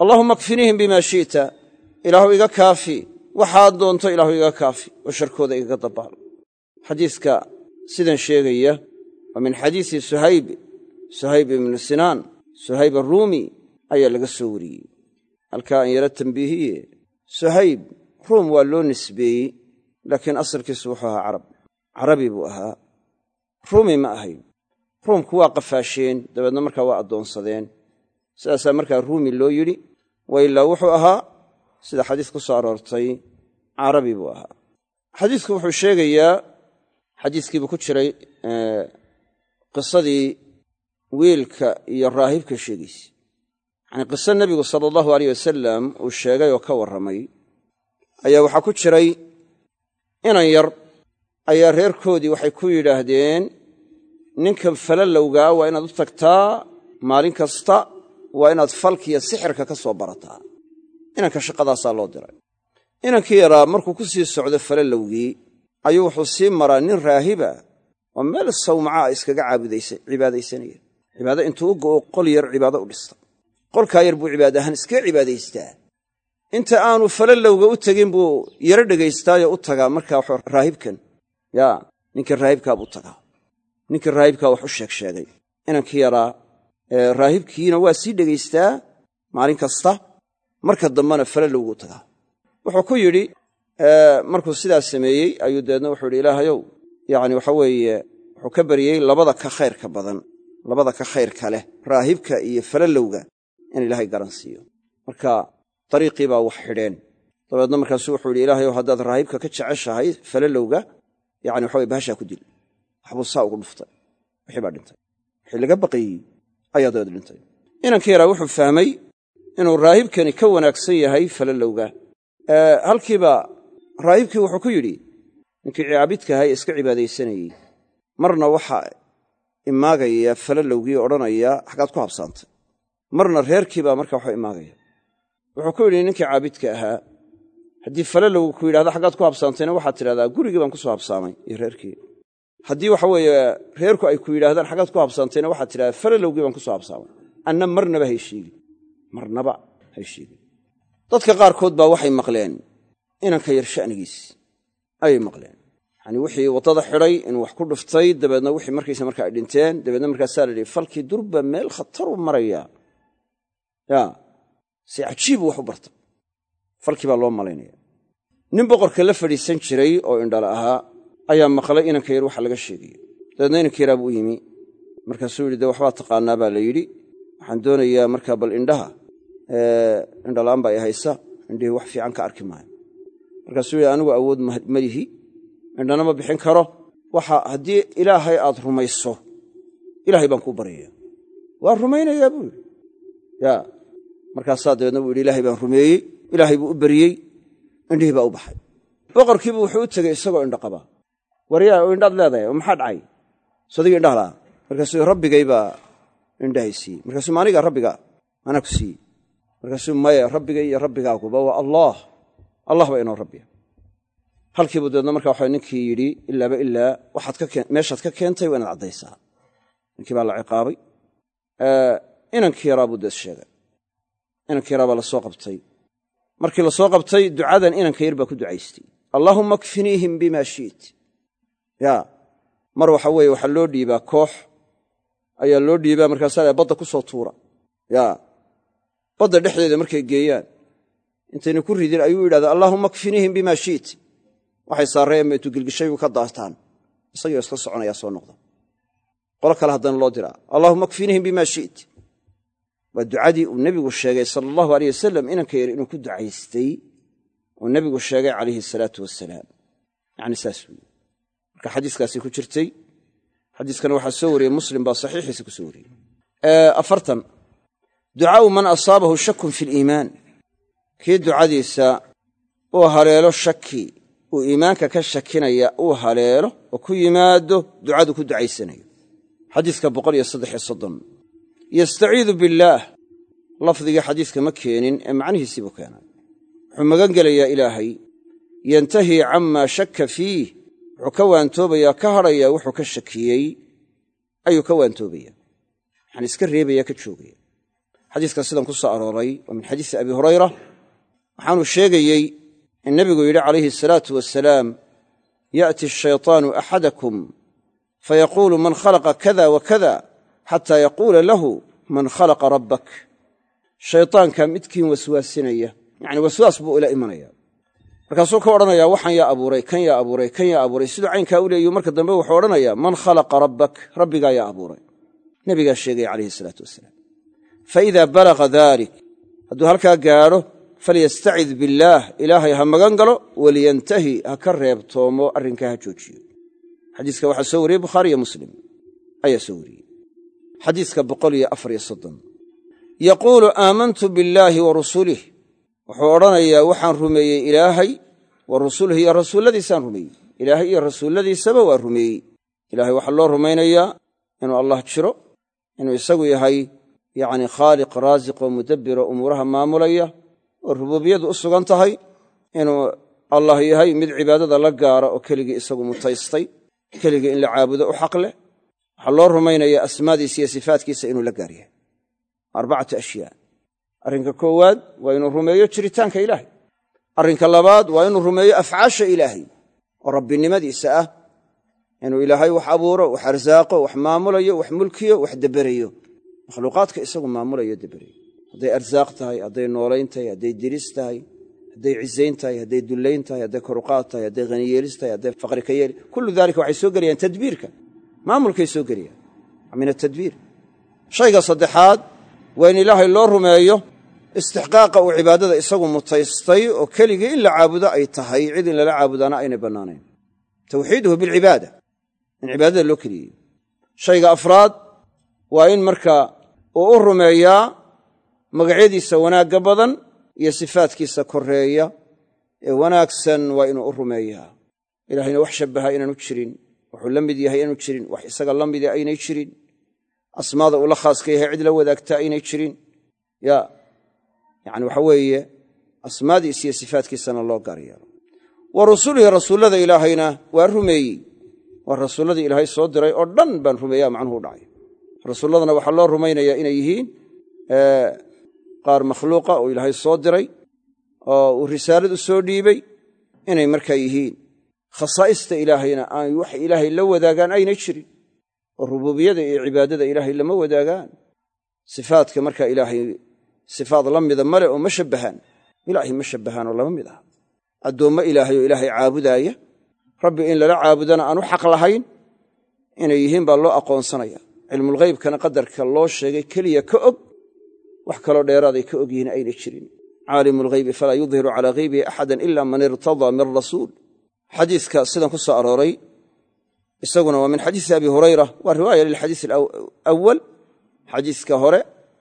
Allaahumma kfiniihim bimaa shi'ta ilaahu iga kaafi waxaad doonto ilaahu iga kaafi oo sharkooda igaga dabaal. Xadiiska sidan sheegaya waa min xadiisi suhayb suhayb ibnu sinaan suhayb aruumi ayaa laga soo wariyey. Halkaa aan yaro tambiihiye suhayb ruum waa loo nisbeeyey laakiin asalkiisu wuxuu ahaa carab carabi buu ahaa. Ruumi ma ahayn. Ruumku waa qafaasheen dabeedna markaa waa addoonsadeen. Sidaasaa markaa ruumi loo yidhi wa ilaa wuxuu ahaa sida xadiis ku soo aroortay carabi buu ahaa. Xadiisku wuxuu sheegayaa xadiiskiibuu ku jiray qisadii wiilka iyo raahibka sheegaysa yacanii qiso nebigu sala allahu aleyh wasalam uu sheegay oo ka warramay. Ayaa waxaa ku jiray inan yar ayaa reerkoodii waxay ku yidhaahdeen ninka falalowgaa waa inaad u tagtaa maalin kasta waa inaad falkiyo sixirka ka soo barataa. Inanka shaqadaasaa loo diray. Inankii yaraa markuu ku sii socdo falalowgii ayuu wuxuu sii maraa nin raahiba oo meel sawmacaa iskaga cibaadaysanaya. Cibaado intuu u go'o qol yar cibaado u dhista. Qolkaa yar buu cibaada ahaan iskaga cibaadaystaa. Inta aanu falalowga u tegin buu yaro dhegaystaayoo u tagaa markaa raahibkan yaa ninkii raahibkaabuu tagaa. Ninkii raahibkaa wax u sheeg sheegay inankii yaraa raahibkiina waa sii dhegaystaa maalin kasta. Marka dambena falalowgu u tagaa. Wuxuu ku yidhi markuu sidaas sameeyey ayuu dabeedna wuxuu yidhi ilaahayow yacni waxa weeye wuxuu ka baryey labada ka khayrka badan labada ka khayrka leh raahibka iyo falalowga in ilaahay garan siiyo marka dariiqii baa wax xidheen. Dabeedna markaasuu wuxuu yidhi ilaahayow haddaad raahibka ka jeceshahay falalowga yacni waxa bahashaa ku dil. Waxbuu saa ugu dhuftay. Wixii baa dhintay. Wixii laga baqayey ayaa dabeed dhintay. Inankii yaraa wuxuu fahmay inuu raahibkani ka wanaagsan yahay falalowga halkiiba raahibkii wuxuu ku yidhi ninkii caabidka ahaa ee iska cibaadaysanayey. Marna waxaa imaagaya falalowgii odhanaya xaggaad ku habsaantay. Marna reerkiibaa marka waxu imaagaya. Wuxuu ku yidhi ninkii caabidka ahaa haddii falalowgu ku yidhahda xaggaad ku habsaantayna waxaad tidhahdaa gurigii baan ku soo habsaamay iyo reerkii. Haddii waxa weeye reerku ay ku yidhahdaan xaggaad ku habsaantayna waxaad tidhahdaa falalowgii baan ku soo habsaamay. Anna marnaba hay sheegin. Marnaba hay sheegin. Dadka qaarkood baa waxay maqleen inanka yar sha'nigiis. Ayay maqleen. Yacanii wixii waddada xidhay inuu wax ku dhuftay dabeedna wixii markaysa marka ay dhinteen dabeedna markaasaa la yidhi falkii durba meel khataruu marayaa yaa si cajiibu wax u barta falkii baa loo malaynaya. Nin boqorka la fadhiisan jiray oo indhala ahaa ayaa maqlay inanka yar waxa laga sheegayo dabeedna inanka yaraa buu u yimi. Markaasuu yidhi de waxbaa taqaanaa? baa la yidhi. Waxaan doonayaa markaa bal indhaha indhala'aan baa i haysa. Indhihii wax fiican ka arki maayo. Markaasuu yidhi anigu awood malihi indhana ma bixin karo. Waxa haddii ilaahay aad rumayso ilaahay baan kuu baryaya waan rumaynayaa buu yidhi. Ya markaasaa dabeedna buu yidhi ilaahay baan rumeeyey ilaahay buu u beriyey indhihii baa u baxay. Boqorkiibu wuxuu u tegey isagoo indho qabaa waryaa oo indhaad leedahay maxaa dhacay sodigii indhaha la'a markaasuu rabbigay baa indhahay siiyey markaasuu maaniga rabbiga anaa ku siiyey. Markaasuu maya rabbigay iyo rabbigaaguba waa allah. Allah baa inoo rabbiya. Halkiibu dabeedna markaa waxa ninkii yidhi ilaaba ilaa meeshaad ka keentay waa inaad caddaysaa. Ninkii baa la ciqaabay. Inankii yaraa buu dees sheegay. Inankii yaraa baa la qabtay markii la soo qabtay ducadan inanka yar baa ku ducaystay. Allaahumma kfiniihim bima shiit. Ya mar waxa weeye waxaa loo dhiibaa koox ayaa loo dhiibaa markaasaa badda ku soo tuura. Ya badda dhexdeeda markay geeyaan intayna ku ridin ayuu yidhahda allaahumma kfiniihim bima shiit. Waxay saareen maytu gilgishaygu ka daataan isagio iska soconayaa soo noqda. Qolo kale haddana loo diraa allaahuma kfinihim bima shi't waa ducadii uu nebigu sheegay sala allahu aleyh wasalam inanka yar inuu ku ducaystay uu nebigu sheegay calayhi asalaatu wasalaam yani saas weeye. Marka xadiiskaasi ku jirtay xadiiskana waxaa soo wariyey muslim baa saxiixiisa ku soo wariyey. Afartan ducaau man asaabahu shakun fi liimaan kii ducadiisa uu haleelo shaki uu iimaanka ka shakinaya uu haleelo oo ku yimaado ducadu ku ducaysanayo xadiiska yastaciidu billaah. Lafdigii xadiiska ma keenin ee macnihiisii buu keenay. Wuxuu magan gelayaa ilaahay yantahii camaa shakka fiih. Wuxuu ka waantoobayaa ka hadhayaa wuxuu ka shakiyey. Ayuu ka waantoobaya waxaan iska reebaya ka joogaya xadiiska sidan ku soo arooray waa min xadiisi abi hurayra. Waxaanuu sheegayey in nebigu yidhi calayhi asalaatu wasalaam ya'ti ashaytaanu axadakum fayaquulu man khalaqa kada wa kada xataa yaquula lahu man khalaqa rabbak. Shaytaanka midkiin waswaasinaya yacni waswaas buu ila imanaya. Markaasuu ka odhanayaa waxaan yaa abuuray kan yaa abuuray kan yaa abuuray. Siduu caynkaa u leeyihu marka dambe wuxuu odhanayaa man khalaqa rabbak rabbigaa yaa abuuray. Nebigaa sheegaya calayhi isalaatu wasalaam. Fa idaa balaga daalik hadduu halkaa gaadho falyastacid billaah ilaahay ha magan galo waliyantahi ha ka reebtoomo arrinkaa ha joojiyo. Xadiiska waxaa soo wariyey bukhaariyo muslim. Ayaa soo wariyey xadiiska boqol iyo afar iyo soddon. Yaquulu aamantu billaahi wa rusulih wuxuu odhanayaa waxaan rumeeyey ilaahay wa rusulih iyo rasuulladiisaan rumeeyey. Ilaahay iyo rasuulladiisaba waa rumeeyey. Ilaahay waxaa loo rumaynayaa inuu allah jiro inuu isagu yahay yacni khaaliq raasiq oo mudabbiro umuuraha maamulaya oo rubuubiyadu u sugan tahay inuu allah yahay mid cibaadada la gaara oo keligii isagu mutaystay keligii in la caabudo u xaq leh waxaa loo rumaynayaa asmaadiisa iyo sifaatkiisa inuu la gaar yahay. Arbacatu ashyaa. Arrinka koowaad waa inuu rumeeyo jiritaanka ilaahay. Arrinka labaad waa inuu rumeeyo afcaasha ilaahay oo rabbinimadiisa ah. Inuu ilaahay wax abuuro wax arsaaqo wax maamulayo wax mulkiyo wax deberayo makhluuqaadka isagu maamulayo deberayo hadday arsaaq tahay hadday noolayn tahay hadday diris tahay hadday cisayn tahay hadday dullayn tahay hadday koruqaad tahay hadday haniyeelis tahay hadday faqri ka yeeli. Kullu daalika waxay soo gelayaan tadbiirka maamulkay soo gelayaan min atadbiir shayga saddexaad waa in ilaahay loo rumeeyo istixqaaqa uu cibaadada isagu mutaystay oo keligii in la caabudo ay tahay cid in lala caabudaana aynay bannaanayn. Tawxiiduhu bilcibaada in cibaadada loo keliyeyo shayga afraad waa in markaa uu u rumeeyaa magacyadiisa wanaagga badan iyo sifaadkiisa koreeya ee wanaagsan waa inuu u rumeeyaa. Ilaahayna wax shabbaha inaanu jirin wuxuu la yahay inaanu jirin wax isaga la mida aynay jirin. Asmaada uu khaaska yahay cid la wadaagtaa aynay jirin. Ya yacni waxa weeye asmaadiisa iyo sifaadkiisana loo gaar yeelo wa rusulihi rasuullada ilaahayna waa rumeeyey. Waa rasuulladii ilaahay soo diray oo dhan baan rumeeyaa macnuhu dhacay. Rasuulladana waxaa loo rumaynayaa inay yihiin qaar makhluuqa oo ilaahay soo diray oo uu risaalad u soo dhiibey inay markaa yihiin khasaa'ista ilaahayna aan wax ilaahay la wadaagaan aynay jirin. Oo rubuubiyada iyo cibaadada ilaahay lama wadaagaan. Sifaadka markaa ilaahay sifaad la mida male oo ma shabbahaan. Ilaahay ma shabbahaan oo lama mid aha addoommo ilaahay oo ilaahay caabudaaya. Rabbi in lala caabudana aan u xaq lahayn inay yihiin baa loo aqoonsanaya. Cilmulghaybkana qadarka loo sheegay keliya ka og wax kaloo dheeraaday ka og yihiin ayna jirin. Caalimu lghaybi falaa yudhiru calaa haybihi axadan ila man irtadaa min rasuul xadiiska sidan ku soo arooray isaguna waa min xadiisi abi hurayra waa riwaaya lilxadiis alawal xadiiska hore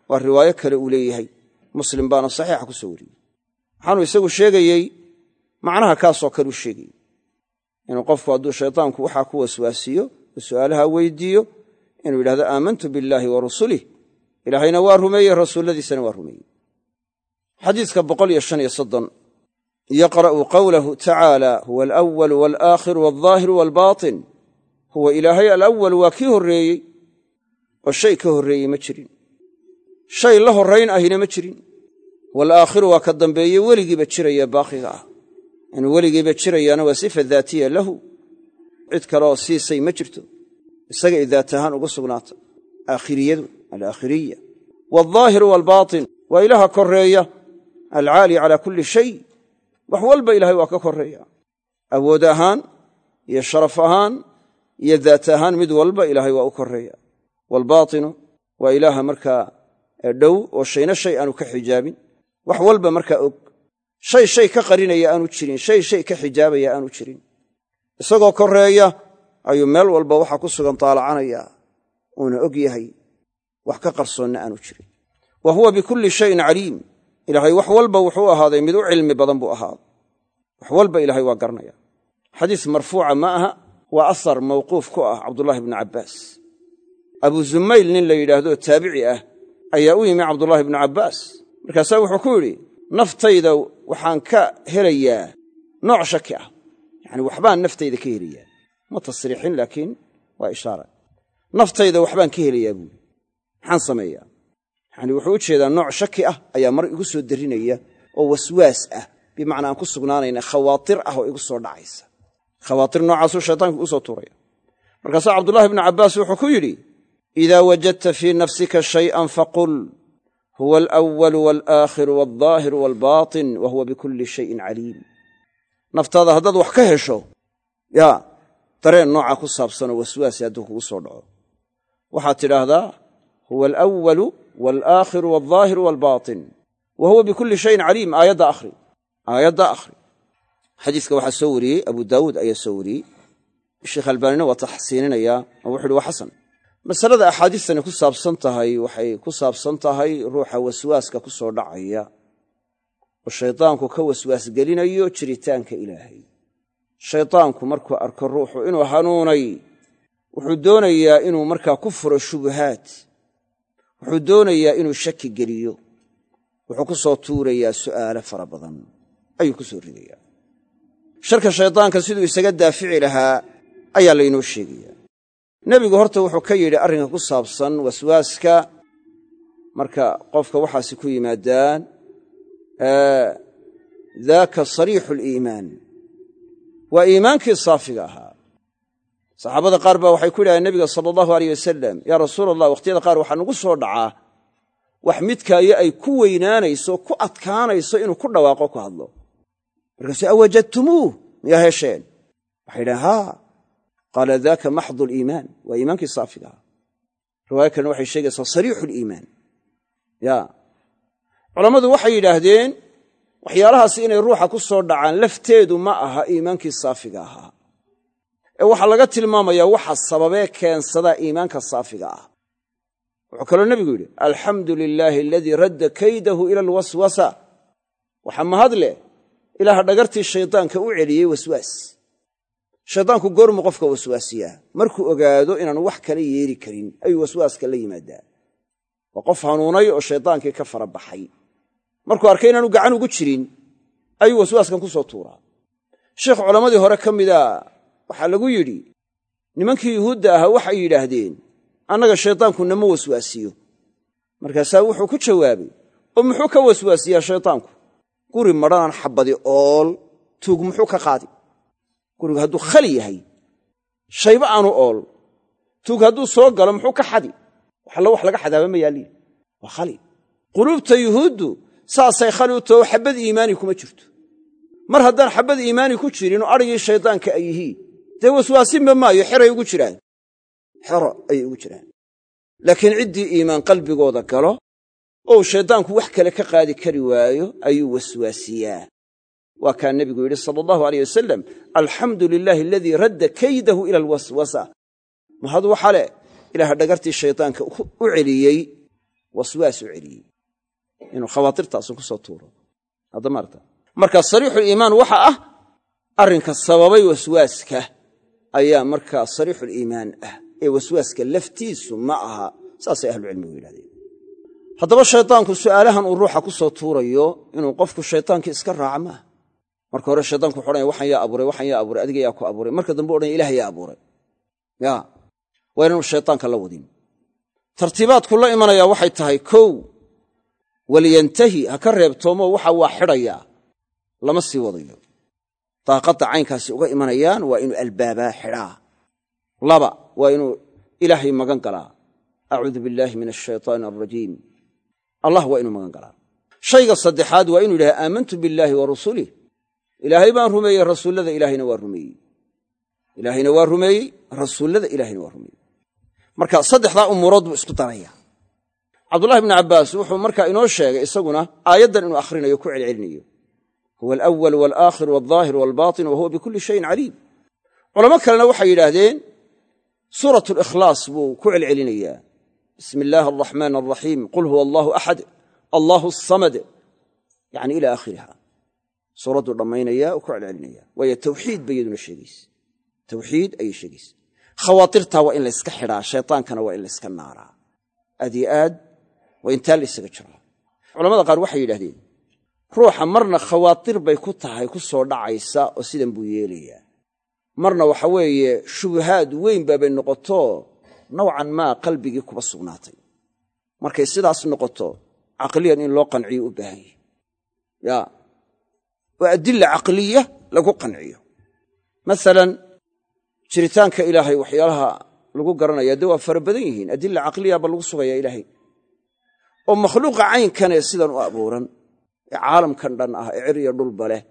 waa riwaayo kale uu leeyahay. Muslim baana saxiixa ku soo wariyey. Waxaanuu isagu sheegayey macnaha kaasoo kale u sheegayey. Inuu qofku hadduu shaydaanku waxaa ku waswaasiyo oo su'aalaha weydiiyo inuu yidhahdo aamantu billaahi wa rusulih ilaahayna waa rumeeyey rasuulladiisana waa rumeeyey yaqra'u qawlahu tacaala huwa alawal walaakhiru walظaahiru walbaatin huwa ilaahay alawal waa kii horreeyey oo shay ka horreeyey ma jirin shay la horrayn ahina ma jirin walaakhiru waa ka dambeeye weligiiba jiraya baaqiga ah inuu weligiiba jirayaana waa sifa daatiya lahu cid kaleoo siisay ma jirto isagay daat ahaan ugu sugnaata aakhiriyadu alaakhiriya waldaahiru waalbaatin waa ilaaha korreeya alcaali calaa kulli shay wax walba ilahay waa ka korreeya. Awood ahaan iyo sharaf ahaan iyo daat ahaan mid walba ilaahay waa u korreeya. Waalbaatinu waa ilaaha markaa dhow oo shayna shay aanu ka xijaabin. Wax walba markaa og. Shay shay ka qarinaya aanu jirin shay shay ka xijaabaya aanu jirin. Isagoo korreeya ayuu meel walba waxa ku sugan taalacanaya uuna og yahay wax ka qarsoonna aanu jirin. Wa huwa bikulli shayin caliim ilaahay wax walba wuxuu ahaaday mid u cilmi badan buu ahaaday wax walba ilaahay waa garanaya xadiis marfuuca ma aha waa asar mawquuf ku ah cabdullaahi bnu cabbaas. Abu zumayl nin la yidhaahdo taabici ah ayaa u yimi cabdullaahi bnu cabbaas. Markaasaa wuxuu ku yidhi naftayda waxaan ka helayaa nooc shaki ah. Yacani waxbaan naftayda ka helayaa. Ma tasriixin laakiin waa ishaara. Naftayda waxbaan ka helayaa buuri maxaan sameeyaa yacani wuxuu u jeedaa nooc shaki ah ayaa mar igu soo darinaya oo waswaas ah. Bimacnaa aan ku sugnaanayna khawaatir ah oo igu soo dhacaysa. Khawaatir noocaasuu shaytaanku igu soo tuuraya. Markaasaa cabdullaahi bnu cabbaas wuxuu ku yidhi idaa wajadta fii nafsika shay'an faqul huwa alawalu walaakhiru waldaahiru waalbaatin wa huwa bikulli shayin caliim. Naftaada haddaad wax ka hesho yaa dareen noocaa ku saabsanoo waswaasi hadduu kugu soo dhaco. Waxaad tidhaahdaa huwa alawalu walaakhiru waldaahiru waalbaatin wa huwa bikulli shayin caliim aayadda akhri aayadda akhri xadiiska waxaa soo wariyey abu daawuud ayaa soo wariyey sheekh albaanina waa taxsiininaya oo wuxu uhi waa xasan masalada axaadiistani ku saabsan tahay waxay ku saabsan tahay ruuxa waswaaska ku soo dhacaya oo shaydaanku ka waswaasgelinayo jiritaanka ilaahay shaydaanku markuu arko ruuxu inuu hanuunay wuxuu doonayaa inuu markaa ku furo shubuhaad wuxuu doonayaa inuu shaki geliyo. Wuxuu ku soo tuurayaa su'aalo fara badan. Ayuu ku soo ridayaa. Sharka shaydaanka siduu isaga daafici lahaa ayaa laynoo sheegayaa. Nebigu horta wuxuu ka yidhi arrinka ku saabsan waswaaska. Marka qofka waxaasi ku yimaadaan daaka sariixu aliimaan waa iimaankii saafiga ahaa saxaabada qaar baa waxay ku yidhahdeen nebiga sala allahu aleyh wasalam yaa rasuul allah wakhtiyada qaar waxaa nagu soo dhacaa. Wax midkaayo ay ku weynaanayso ku adkaanayso inuu ku dhawaaqo ku hadlo. Markaasuu awajadtumuuh miyaa hesheen? Waxay yidhahen haa. Qaala daaka maxdu liimaan waa iimaankii saafiga ahaa. Riwaayo kalena waxay sheegaysaa sariixu liimaan ya. Culammadu waxay yidhaahdeen waxyaalahaas inay ruuxa ku soo dhacaan lafteedu ma aha iimaankii saafiga ahaa ee laga tilmaamayaa waxa sababee keensadaa iimaanka saafiga ah. Wuxuu kaloo nebigu yidhi alxamdu lilaahi aladii radda kaydahu ila alwaswasa. Waxaa mahad leh ilaaha dhagartii shaydaanka u celiyey waswaas. Shaydaanku goormuu qofka waswaasiyaa markuu ogaado inaanu wax kala yeeli karin ayuu waswaaska la yimaadaa. Waa qof hanuunay oo shaydaankii ka fara baxay. Markuu arkay inaanu gacan ugu jirin ayuu waswaaskan ku soo tuuraa. Sheikh culammadii hore ka mida waxaa lagu yidhi nimankii yuhuudda ahaa waxay yidhaahdeen annaga shaydaanku nama waswaasiyo. Markaasaa wuxuu ku jawaabay oo muxuu ka waswaasiyaa shaydaanku guri madhanaan xabbadi ool tuug muxuu ka qaadi? Gurigu hadduu khali yahay shayba aanu ool tuug hadduu soo galo muxuu ka xadi? Waxallo wax laga xadaaba ma yaalliin waa khali. Quluubta yuhuuddu saasay khali u taho xabbad iimaani kuma jirto. Mar haddaan xabbad iimaani ku jirin oo adrhigii shaydaanka ay yihiin dee waswaasinba maayo xeray ugu jiraan. Xero ayay ugu jiraan. Laakiin ciddii iimaan qalbigooda galo oo uu shayddaanku wax kale ka qaadi kari waayo ayuu waswaasiyaa. Waa kaa nebigu yidhi sala allahu aleyh wasalam alxamdu lilaahi aladii radda kaydahu ila alwaswasa. Mahad waxa leh ilaaha dhagartii shaydaanka u celiyey waswaas u celiyey. Inuu khawaatirtaasu ku soo tuuro. Haddamaarta marka sariixuliimaan waxa ah arrinka sababay waswaaska ayaa markaa sariixuliimaan ah ee waswaaska laftiisu ma aha saasay ahlucilmigu yidhahdeen. Haddaba shaydaanku su'aalahan uu ruuxa ku soo tuurayo inuu qofku shaydaankii iska raaca maaha marka hore shaydanku wuxu odhanaya waxaan yaa abuuray waxaan yaa abuuray adiga yaa ku abuuray. Marka dambe odhanaya ilaah yaa abuuray. Ya waa inaanu shaydaanka la wadin. Tartiibaadku la imanayaa waxay tahay kow waliyantahi ha ka reebtoomo waxa waa xidhayaa lama sii wadayo daaqadda caynkaasi uga imanayaan waa inuu albaabaa xidhaa. Laba waa inuu ilaahay magan galaa. Acuudu billaahi min ashaytaani alrajiim allah waa inuu magan galaa. Shayga saddexaad waa inuu yidhaha aamantu billaahi wa rusulih ilaahay baan rumeeyey rasuullada ilaahayna waa rumeeyey. Ilaahayna waa rumeeyey rasuullada ilaahayna waa rumeeyey. Marka saddexdaa umuurood buu isku daraya. Cabdullahi bnu cabbaas wuxuu markaa inoo sheegay isaguna aayaddan inuu akhrinayo ku celcelinayo huwa alawal walaaakhir waldaahir walbaatin wa huwa bikulli shayin caliim culamo kalena waxay yidhaahdeen suurat likhlaas buu ku celcelinayaa bismi illaahi alraxmaan alraxiim qul huwa allaahu axad allaahu asamad yani ila aakhiriha suuradduu dhammaynaya oo ku celcelinaya waayo tawxiid bay iyaduna sheegaysa tawxiid ayay sheegaysa khawaatirtaa waa in layska xidhaa shaytaankana waa in layska naaraa aad yo aad waa intaa la jiraa culamada qaar waxay yidhahdeen ruuxa marna khawaatir bay ku tahay ku soo dhacaysa oo sidan buu yeelayaa. Marna waxa weeye shubahaad weyn baabay noqoto nawcan maa qalbigii kuba sugnaatay. Markay sidaas noqoto caqliyan in loo qanciyo u baahan yahi ya oo adila caqliya lagu qanciyo. Masalan jiritaanka ilaahay waxyaalaha lagu garanaya dee waa fara badan yihiin adila caqliyaaba lagu sugaya ilaahay. Oo makhluuqa caynkanee sidan u abuuran ee caalamkan dhan ah ee cir iyo dhulba leh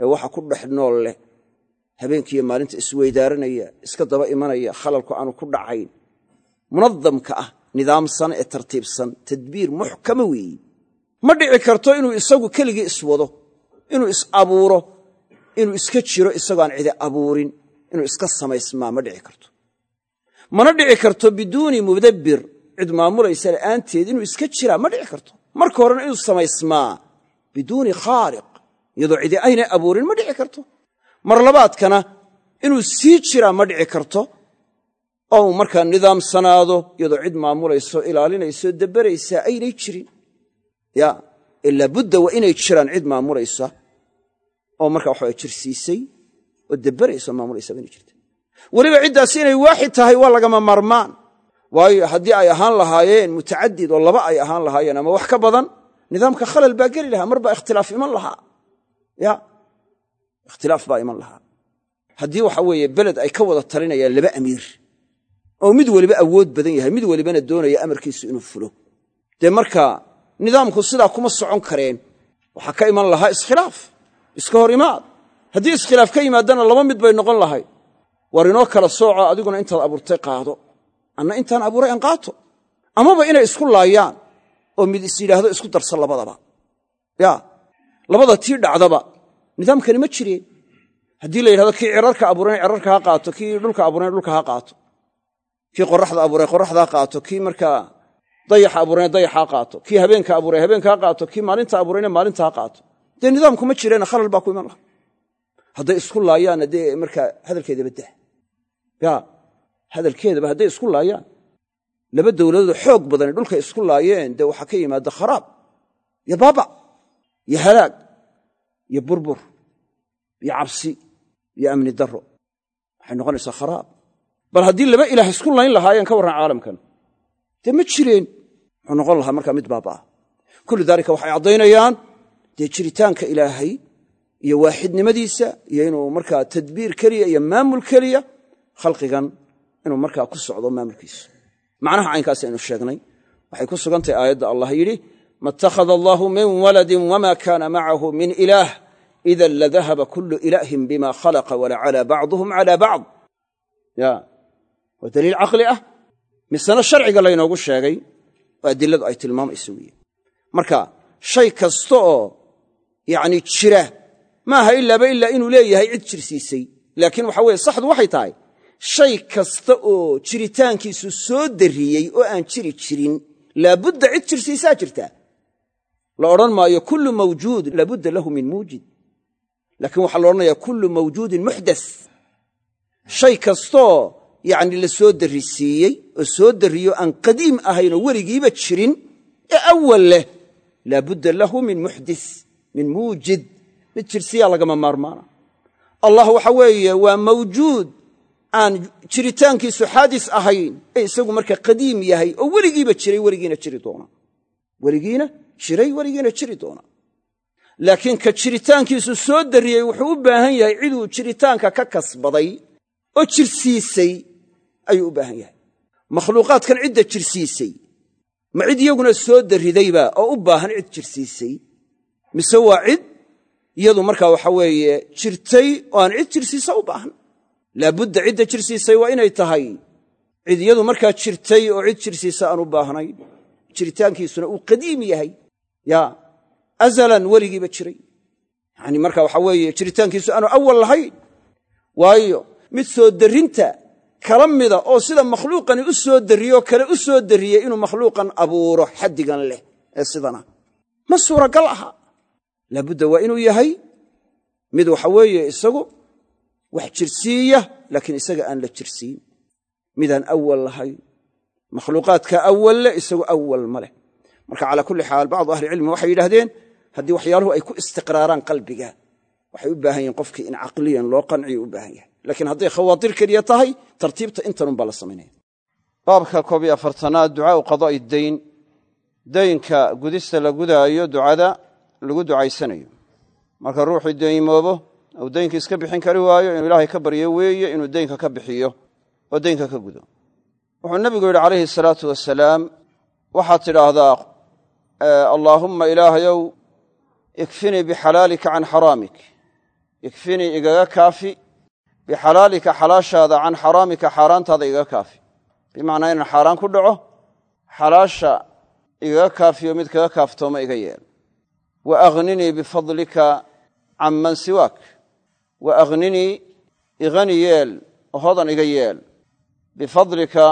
ee waxa ku dhex nool leh habeenkiiyo maalinta isweydaaranaya iska daba imanaya khalalku aanu ku dhacayn. Munadamka ah nidaamsan ee tartiibsan tadbiir muxkama weeyi. Ma dhici karto inuu isagu keligii iswado inuu is abuuro inuu iska jiro isagoo aan cidi abuurin inuu iska samaysmaa ma dhici karto. Mana dhici karto biduuni mudabbir cid maamulaysa la'aanteed inuu iska jiraa ma dhici karto. Marka horena inuu samaysmaa biduuni khaaliq. Iyadoo cidi aynay abuurin ma dhici karto. Mar labaadkana inuu sii jiraa ma dhici karto. Oo uu markaa nidaamsanaado iyadoo cid maamulayso ilaalinayso dabberaysa aynay jirin. Ya ilaa budda waa inay jiraan cid maamulaysa. Oo marka waxaa jirsiisay oo dabberaysa oo maamulaysa waa inay jirta weliba ciddaasi inay waaxid tahay waa lagama marmaan waayo haddii ay ahaan lahaayeen mutacadid oo laba ay ahaan lahaayeen ama wax ka badan nidaamka khalal baa geli lahaa mar baa ikhtilaaf iman lahaa. Ya ikhtilaaf baa iman lahaa. Haddii waxa weeye beled ay ka wada talinayaan laba amiir oo mid weliba awood badan yahay mid welibana doonaya amarkiisu inuu fulo. Dee marka nidaamku sidaa kuma socon kareen waxaa ka iman lahaa iskhilaaf iska hor imaad. Haddii iskhilaaf ka yimaadana laba mid bay noqon lahayd war inoo kala sooco adiguna intaad abuurtay qaado anna intaan abuuray aan qaato amaba inay isku laayaan oo mid is yidhaahdo isku darsan labadaba. Ya labada tii dhacdaba nidaamkani ma jireen. Haddii la yidhahdo kii cirarka abuurana cirarka ha qaato kii dhulka abuurana dhulka ha qaato. Kii qoraxda abuuray qoraxda ha qaato kii markaa dayaxa abuurayna dayaxa ha qaato. Kii habeenka abuuray habeenka ha qaato kii maalinta abuurayna maalinta ha qaato. Dee nidaamku ma jireena khalal baa ku iman laha hadday isku laayaanna dee markaa hadalkeedaba dah ya hadalkeedaba hadday isku laayaan laba dowladood xoog badani dhulkay isku laayeen dee waxaa ka yimaada kharaab iyo baaba iyo halaag iyo burbur iyo cabsi iyo amni daro waxay noqonaysaa kharaab. Bal haddii laba ilaah isku layn lahaayeen ka warran caalamkan dee ma jireen? Wuxuu noqon lahaa markaa mid baabaa kullu daalika waxay caddaynayaan dee jiritaanka ilaahay iyo waaxidnimadiisa iyo inuu markaa tadbiir keliya iyo maamul keliya khalqigan inuu markaa ku socdo maamulkiisa macnaha caynkaas aynu sheegnay. Waxay ku sugantahay aayadda allah yidhi ma ittakhada allaahu min waladin wama kaana macahu min ilaah idan ladahaba kullu ilaahin bima khalaqa walacala bacduhum cala bacd ya waa daliil caqli ah misena sharciga laynoogu sheegay oo adiladu ay tilmaamayso weeye marka shay kasta oo yacni jira maaha ilaaba ilaa inuu leeyahay cid jirsiisay laakiin waxa weeye saxdu waxay tahay shay kasta oo jiritaankiisu soo darriyey oo aan jiri jirin laabudda cid jirsiisaa jirta. La odhan maayo kullu mawjuud laabudda lahu min muujid. Laakiin waxaa la odhanayaa kullu mawjuudin muxdas. Shay kastaoo yacni la soo darrisiiyey oo soo darriyo aan qadiim ahayn oo weligiiba jirin ee awal leh laabudda lahu min muxdis min muujid. Mid jirsiyaa lagama maarmaana. Allah waxa weeye waa mawjuud aan jiritaankiisu xaadis ahayn ee isagu marka qadiim yahay oo weligiiba jiray weligiina jiri doona. Weligiina jiray weligiina jiri doona. Laakiin ka jiritaankiisu soo darriyey wuxuu u baahan yahay ciduu jiritaanka ka kasbaday oo jirsiisay ayuu u baahan yahay. Makhluuqaadkan cidda jirsiisay ma cid iyaguna soo darridayba oo u baahan cid jirsiisay? Mise waa cid iyadu markaa waxa weeye jirtay oo aan cid jirsiisa u baahan laabudda cidda jirsiisay waa inay tahay. Cid iyadu markaa jirtay oo cid jirsiisa aan u baahnayn jiritaankiisuna uu qadiim yahay. Ya azalan weligiiba jiray. Yani marka waxa weeye jiritaankiisu aanu awal lahayn. Waayo mid soo darrinta kala mida oo sida makhluuqani u soo darriyoo kale u soo darriyey inuu makhluuqan abuuro xaddigan leh ee sidana. Ma suuragal aha. Laabudda waa inuu yahay mid waxa weeye isagu wax jirsiiya laakiin isaga aan la jirsiin. Midaan awal lahayn. Makhluuqaadka awal leh isagu awal ma leh. Marka calaa kulli xaal bacdu ahlicilmi waxay yidhahdeen haddii waxyaaluhu ay ku istiqraaraan qalbiga waxay u baahan yihiin qofkii in caqliyan loo qanciyo u baahan yahay. Laakiin hadday khawaatir keliya tahay tartiibta intanunbaa la samaynaya baabka koob iyo afartanaad ducaau qadaa'i dayn daynka gudista la gudaayo ducada lagu ducaysanayo. Marka ruuxii daymoobo uu daynka iska bixin kari waayo inuu ilaahay ka baryo weeye inuu daynka ka bixiyo oo daynka ka gudo. Wuxuu nabigu yidhi calayhi salaatu wasalaam waxaad tidhaahdaa allaahumma ilaahayow ikfinii bixalaalika can xaraamik. Ikfinii igaga kaafi bixalaalika xalaashaada can xaraamika xaaraantaada igaga kaafi. Bimacnaa inaan xaaraan ku dhaco xalaasha igaga kaafiyo mid kaga kaaftooma iga yeel. Wa akhninii bifadlika can man siwaak wa akhninii igani yeel oo hodan iga yeel. Bifadlika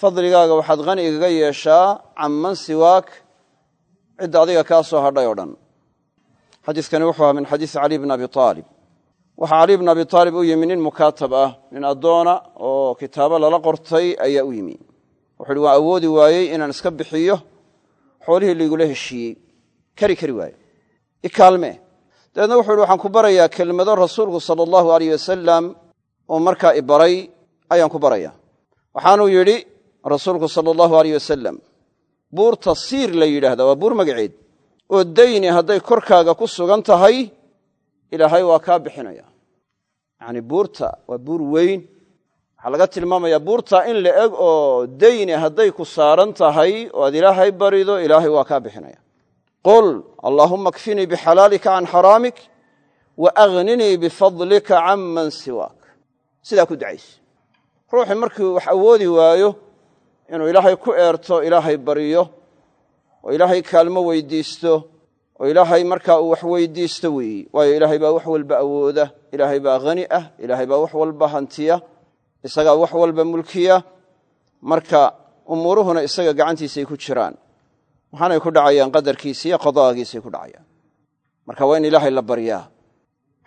fadligaaga waxaad hani igaga yeeshaa can man siwaak cidda adiga kaa soo hadhay oo dhan. Xadiiskani wuxuu ahaa min xadiisi cali bn abi aalib waxaa cali bn abi aalib u yimi nin mukaatab ah nin addoona oo kitaabo lala qortay ayaa u yimi. Wuxu uhi waan awoodi waayey inaan iska bixiyo xoolihii laigula heshiiyey. Kari kari waaye. Ikaalmee dabeedna wuxu uhi waxaan ku barayaa kelmado rasuulku sala allahu aleyh wasalam oo markaa i baray ayaan ku baraya waxaanuu yidhi rasuulku sala allahu aleyh wasalam buurta siir la yidhaahdaa waa buur magaceed oo dayni hadday korkaaga ku sugan tahay ilaahay waa kaa bixinaya. Yacni buurta waa buur weyn. Waxaa laga tilmaamayaa buurta in la eg oo dayni hadday ku saaran tahay oo aad ilaahay barido ilaahay waa kaa bixinaya qul allaahumma kfinii bixalaalika can xaraamik wa akhninii bifadlika can man siwaak sidaa ku ducayse ruuxii markii wax awoodi waayo inuu ilaahay ku eerto ilaahay baryo oo ilaahay kaalmo weydiisto oo ilaahay markaa uu wax weydiisto weeyi. Waayo ilaahay baa wax walba awooda ilaahay baa hani ah ilaahay baa wax walba hantiya isagaa wax walba mulkiya. Marka umuuruhuna isaga gacantiisay ku jiraan waxaanay ku dhacayaan qadarkiisa iyo qadaagiisay ku dhacayaan. Marka waa in ilaahay la baryaa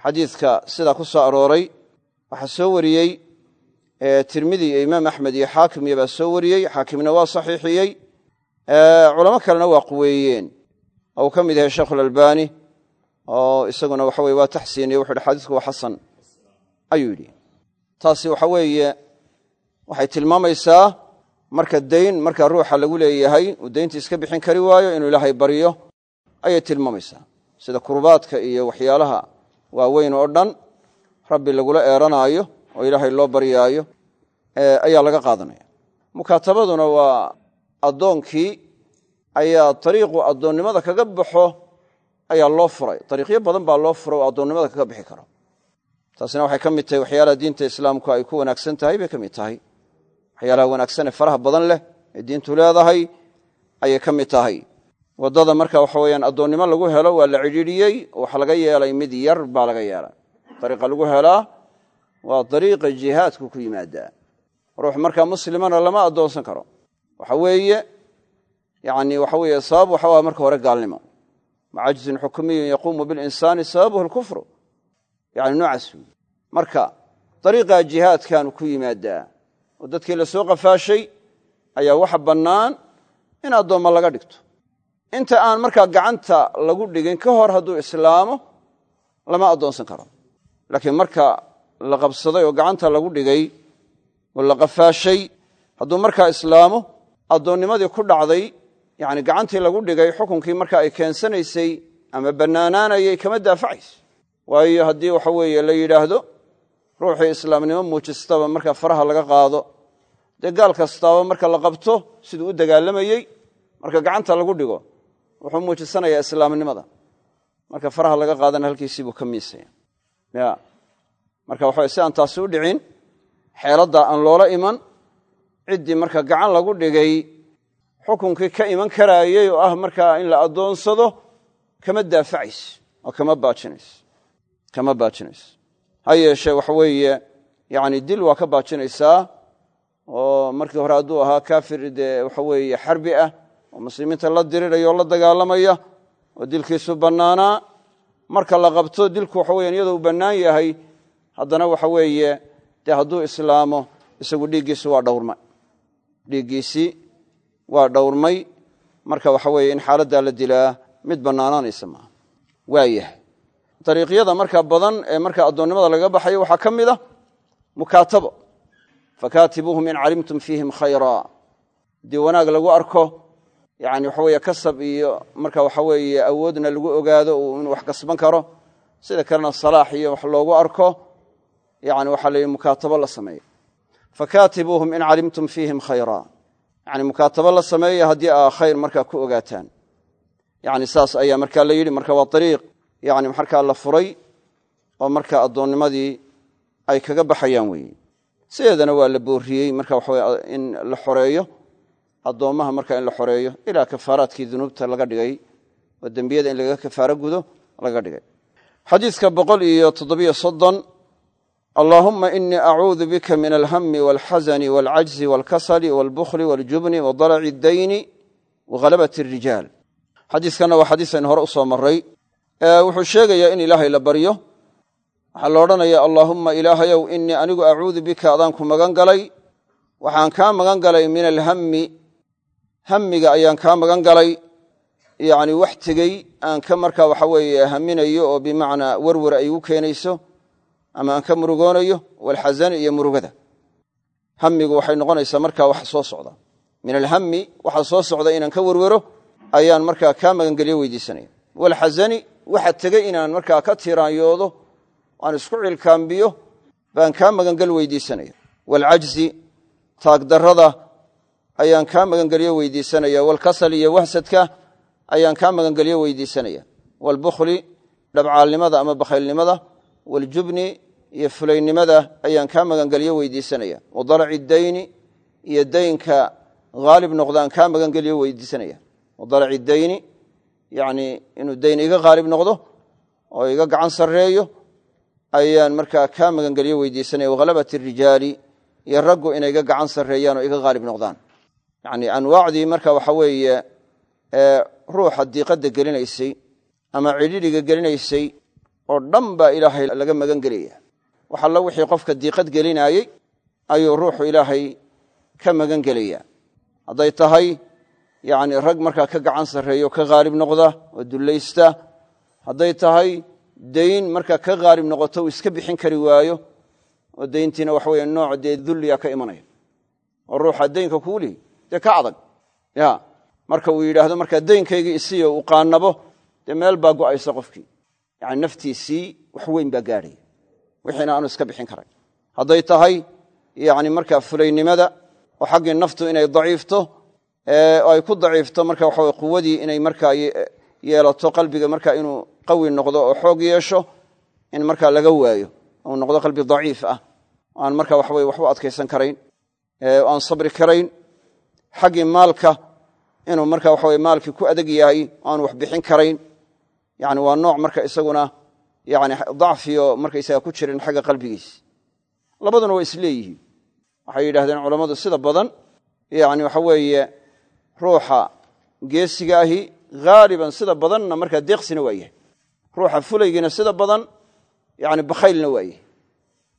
xadiidka sidaa ku soo arooray waxaa soo wariyey tirmidi iyo imaam axmed iyo xaakim iyo baa soo wariyey xaakimna waa saxiixiyey. Culamo kalena waa quweeyeen. Oo uu ka mid yahay sheikhulalbani oo isaguna waxa weye waa taxsiiniye wuxu yhi xadiisku waa xasan. Ayuu yidhi. Taasi waxa weeye waxay tilmaamaysaa marka dayn marka ruuxa lagu leeyahay uu daynta iska bixin kari waayo inuu ilaahay baryo ayay tilmaamaysaa. Sida kurbaadka iyo waxyaalaha waaweyn oo dhan rabbi lagula eeranaayo oo ilaahay loo baryaayo ayaa laga qaadanaya. Mukaatabaduna waa addoonkii ayaa ariiqu addoonnimada kaga baxo ayaa loo furay. Ariiqyo badan baa loo furay oo addoonnimada kaga bixi karo. Taasina waxay ka mid tahay waxyaalaha diinta islaamku ay ku wanaagsan tahay bay ka mid tahay waxyaalaha wanaagsan ee faraha badan leh ee diintu leedahay ayay ka mid tahay. Waddada marka waxa weeyaan addoonnimo lagu helo waa la cidhiidhiyey waxa laga yeelay mid yar baa laga yeelay. Dariiqa lagu helaa waa dariiqa jihaadku ku yimaadaa ruux markaa muslimana lama addoonsan karo. Waxa weeye yani waxa weeye sabab waxa waa marka hore gaalnimo. Macajzun xukmiyun yaquumu bilinsaani sababuhu lkufru yani noocaas marka dariiqa jihaadkaanu ku yimaadaa oo dadkii la soo qafaashay ayaa waxa bannaan in addoomma laga dhigto. Inta aan markaa gacanta lagu dhigin ka hor hadduu islaamo lama addoonsan karo. Laakiin marka la qabsaday oo gacanta lagu dhigay oo la qafaashay hadduu markaa islaamo addoonnimadii ku dhacday yani gacantii lagu dhigay xukunkii marka ay keensanaysay ama bannaanaanayay kama daafacayso waayo haddii waxa weeye la yidhaahdo ruuxii islaamnimo muujistaba marka faraha laga qaado dee gaal kastaaba marka la qabto siduu u dagaalamayey marka gacanta lagu dhigo wuxuu muujisanayaa islaamnimada. Marka faraha laga qaadana halkiisii buu ka miisaya. Ya marka waxa si aan taasi u dhicin xeeladda aan loola iman ciddii marka gacan lagu dhigay xukunkii ka iman karaayey oo ah markaa in la addoonsado kama daafacayso oo kama baajinayso ha yeeshee waxa weeye yani dil waa ka baajinaysaa oo markii hore hadduu ahaa kafir dee waxa weeye xarbi ah oo muslimiinta la diriraya oo la dagaalamaya oo dilkiisu bannaanaa marka la qabto dilku waxa weyan iyadoo uu bannaan yahay haddana waxa weeye dee hadduu islaamo isagu dhiiggiisi waa dhowrmay. Dhiiggiisii waa dhowrmay marka waxa weeye in xaaladdaa la dilaa mid bannaanaanaysa maaha. Waayahay dariiqyada marka badan ee marka addoonnimada lagaga baxayo waxaa ka mid a mukaatabo fakaatibuuhum in calimtum fiihim khayraa haddii wanaag lagu arko yani waxa weeye kasab iyo marka waxa weeye awoodna lagu ogaado uu inuu wax kasban karo sida kalena salaax iyo wax loogu arko yani waxaa la mukaatabo la sameeya fakaatibuuhum in calimtum fiihim khayraa yani mukaatabo la sameeya haddii aa khayr markaa ku ogaataan. Yani saas ayaa markaa la yidhi marka waa ariiq yani markaa la furay oo marka addoonnimadii ay kaga baxayaan weeye sideedana waa la booriyey marka waxa in la xoreeyo addoommaha marka in la xoreeyo ilaa kafaaraadkii dunuubta laga dhigay oo dembiyada in laga kafaaro gudo laga dhigay. Xadiidka boqol iyo toddobiyo soddon allaahuma inii acuudu bika min alhami walxasani walcajzi walkasali walbukhli waljubni wadalaci اdayni wahalabat اrijaal xadiiskanna waa xadiis aynu hore u soo maray wuxuu sheegayaa in ilaahay la baryo waxaa la odhanaya allaahumma ilaahayow inii anigu acuudu bika adaan ku magan galay. Waxaan kaa magan galay min alhammi hamiga ayaan kaa magan galay. Yani wax tegey aan ka markaa waxa weeye haminayo oo bimacnaa werwer ay igu keenayso ama aan ka murugoonayo walxasani iyo murugada. Hamigu waxay noqonaysaa markaa wax soo socda. Min alhammi waxa soo socda inaan ka werwero ayaan markaa kaa magangelyo weydiisanaya walxasani waxa tegey inaan markaa ka tiraanyoodo aan isku cilkaambiyo baan kaa magangel weydiisanaya walcajzi taagdarrada ayaan kaa magangelyo weydiisanaya walkasal iyo wahsadka ayaan kaa magangelyo weydiisanaya walbukhli dhabcaalnimada ama bakhaylnimada. Waljubni iyo fulaynimada ayaan kaa magangelyo weydiisanaya wadalaci dayni iyo daynka haalib noqdaan kaa magangelyo weydiisanaya wadalaci dayni yani inuu dayn iga haalib noqdo oo iga gacan sarreeyo ayaan markaa kaa magangelyo weydiisanaya wakhalabat rijaali iyo raggu inay iga gacan sarreeyaan oo iga haalib noqdaan. Yani anwaacdii marka waxa weeye ruuxa diiqadda gelinaysay ama cidhidhiga gelinaysay oo dhan baa ilaahay laga magan gelaya wax wixii qofka diiqad gelinaayey ayuu ruuxu ilaahay ka magan gelaya hadday tahay yani rag markaa ka gacan sarreeyo ka haalib noqda oo dullaysta hadday tahay dayn markaa ka haalib noqoto uu iska bixin kari waayo oo dayntiina waxa weye nooc dee dulliya ka imanaya oo ruuxa daynka kuu lihi dee ka adag. Ya marka uu yidhaahdo markaa daynkaygii isiyo uu qaanabo dee meel baa go'aysa qofkii yani naftiisii wax weyn baa gaadhaya wixiina aanu iska bixin karay. Hadday tahay yani markaa fulaynimada oo xaggii naftu inay daciifto oo ay ku daciifto marka waxa weye quwadii inay markaa yeelato qalbiga markaa inuu qawi noqdo oo xoog yeesho in markaa laga waayo uu noqdo qalbi daciif ah aan marka waxa weye waxu adkaysan karayn aan sabri karayn xaggii maalka inuu marka waxa weye maalkii ku adeg yahay aanu wax bixin karayn. Yani waa nooc marka isaguna yani dacfiyo markaysaga ku jirin xagga qalbigiisa labaduna waa isleeyihiin waxay yidhahdeen culammadu sida badan yani waxa weeye ruuxa geesiga ahi haaliban sida badanna markaa deeqsina waa yahay ruuxa fulaygiina sida badan yani bakhaylna waa yahay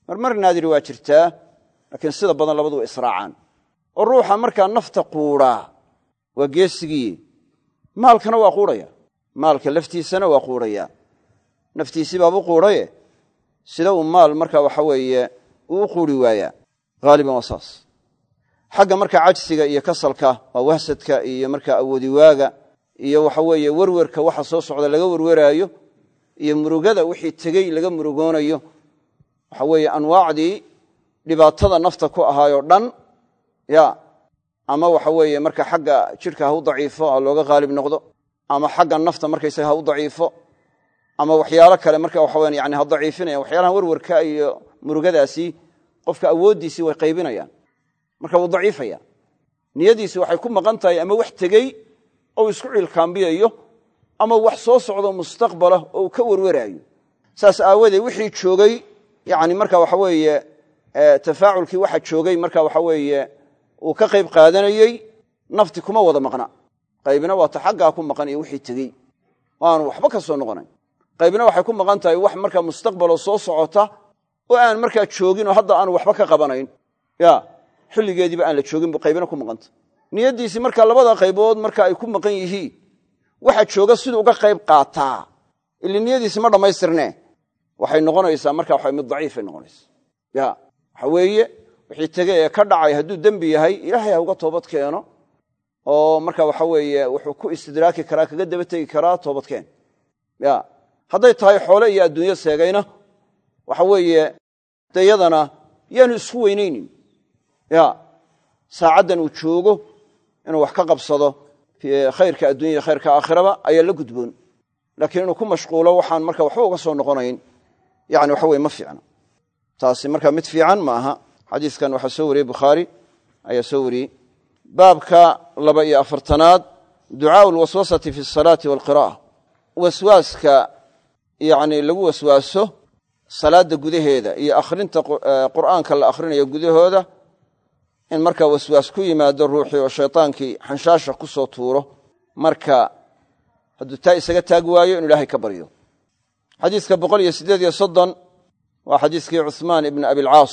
marmar naadiri waa jirtaa laakiin sida badan labadu waa israacaan. Oo ruuxa markaa nafta quudhaa waa geesigii. Maalkana waa quudhaya maalka laftiisana waa quudhaya naftiisii baabu quudhaye sida uu maal marka waxa weeye uu quuri waayaa haaliban waa saas. Xagga marka cajsiga iyo kasalka waa wahsadka iyo markaa awoodi waaga iyo waxa weeye werwerka waxa soo socda laga werweraayo iyo murugada wixii tegey laga murugoonayo waxa weeye anwaacdii dhibaatada nafta ku ahaayoo dhan ya ama waxa weeye marka xagga jidhka ha u daciifo ha looga haalib noqdo ama xagga nafta markaysaga ha u daciifo ama waxyaalo kale marka waxaweyan yani ha daciifinayaan waxyaalahan werwerka iyo murugadaasi qofka awooddiisii way qaybinayaan marka wuu daciifaya. Niyadiisi waxay ku maqan tahay ama wax tegey ou isku cilkaambiyayo ama wax soo socdo mustaqbala oo uu ka werweraayo saas aawadeed wixii joogay yani marka waxa weeye tafaaculkii waxa joogay marka waxa weeye uu ka qayb qaadanayey nafti kuma wada maqna. Qaybna waata xaggaa ku maqan iyo wixii tegey. Aanu waxba ka soo noqonayn qaybna waxay ku maqan tahay wax markaa mustaqbaloo soo socota oo aan markaa joogin oo hadda aanu waxba ka qabanayn. Ya xilligeediiba aan la joogin bu qaybna ku maqanta niyaddiisii marka labada qaybood marka ay ku maqan yihiin waxa jooga siduu uga qayb qaataa. Ili niyadiisi ma dhammaystirne. Waxay noqonaysaa marka waxa mid daciifay noqonaysa ya waxa weeye wixii tege ee ka dhacay hadduu dembi yahay ilaahay ha uga toobad keeno. Oo marka waxa weeye wuxuu ku istidraaki karaa kaga daba tegi karaa toobadkeen ya hadday tahay xoole iyo adduunyo seegayna waxa weeye de yaanu isku weynaynin. Ya saacaddan uu joogo inuu wax ka qabsado khayrka addunya khayrka aakhiraba ayaa la gudboon. Laakiin inuu ku mashquulo waxaan marka waxba uga soo noqonayn yani waxa weye ma fiicna. Taasi marka mid fiican ma aha. Xadiiskan waxaa soo wariyey bukhaari ayaa soo wariyey. Baabka laba iyo afartanaad ducaau lwaswasati fi asalaati walqira'a waswaaska yani lagu waswaaso salaadda gudaheeda iyo akhrinta qur'aanka la akhrinayo gudahooda in markaa waswaas ku yimaado ruuxii oo shaytaankii xanshaasha ku soo tuuro marka hadduu taa isaga taag waayo inu ilaahay ka baryo. Xadiiska boqol iyo siddeed iyo soddon waa xadiiskii cuhmaan ibni abilcaas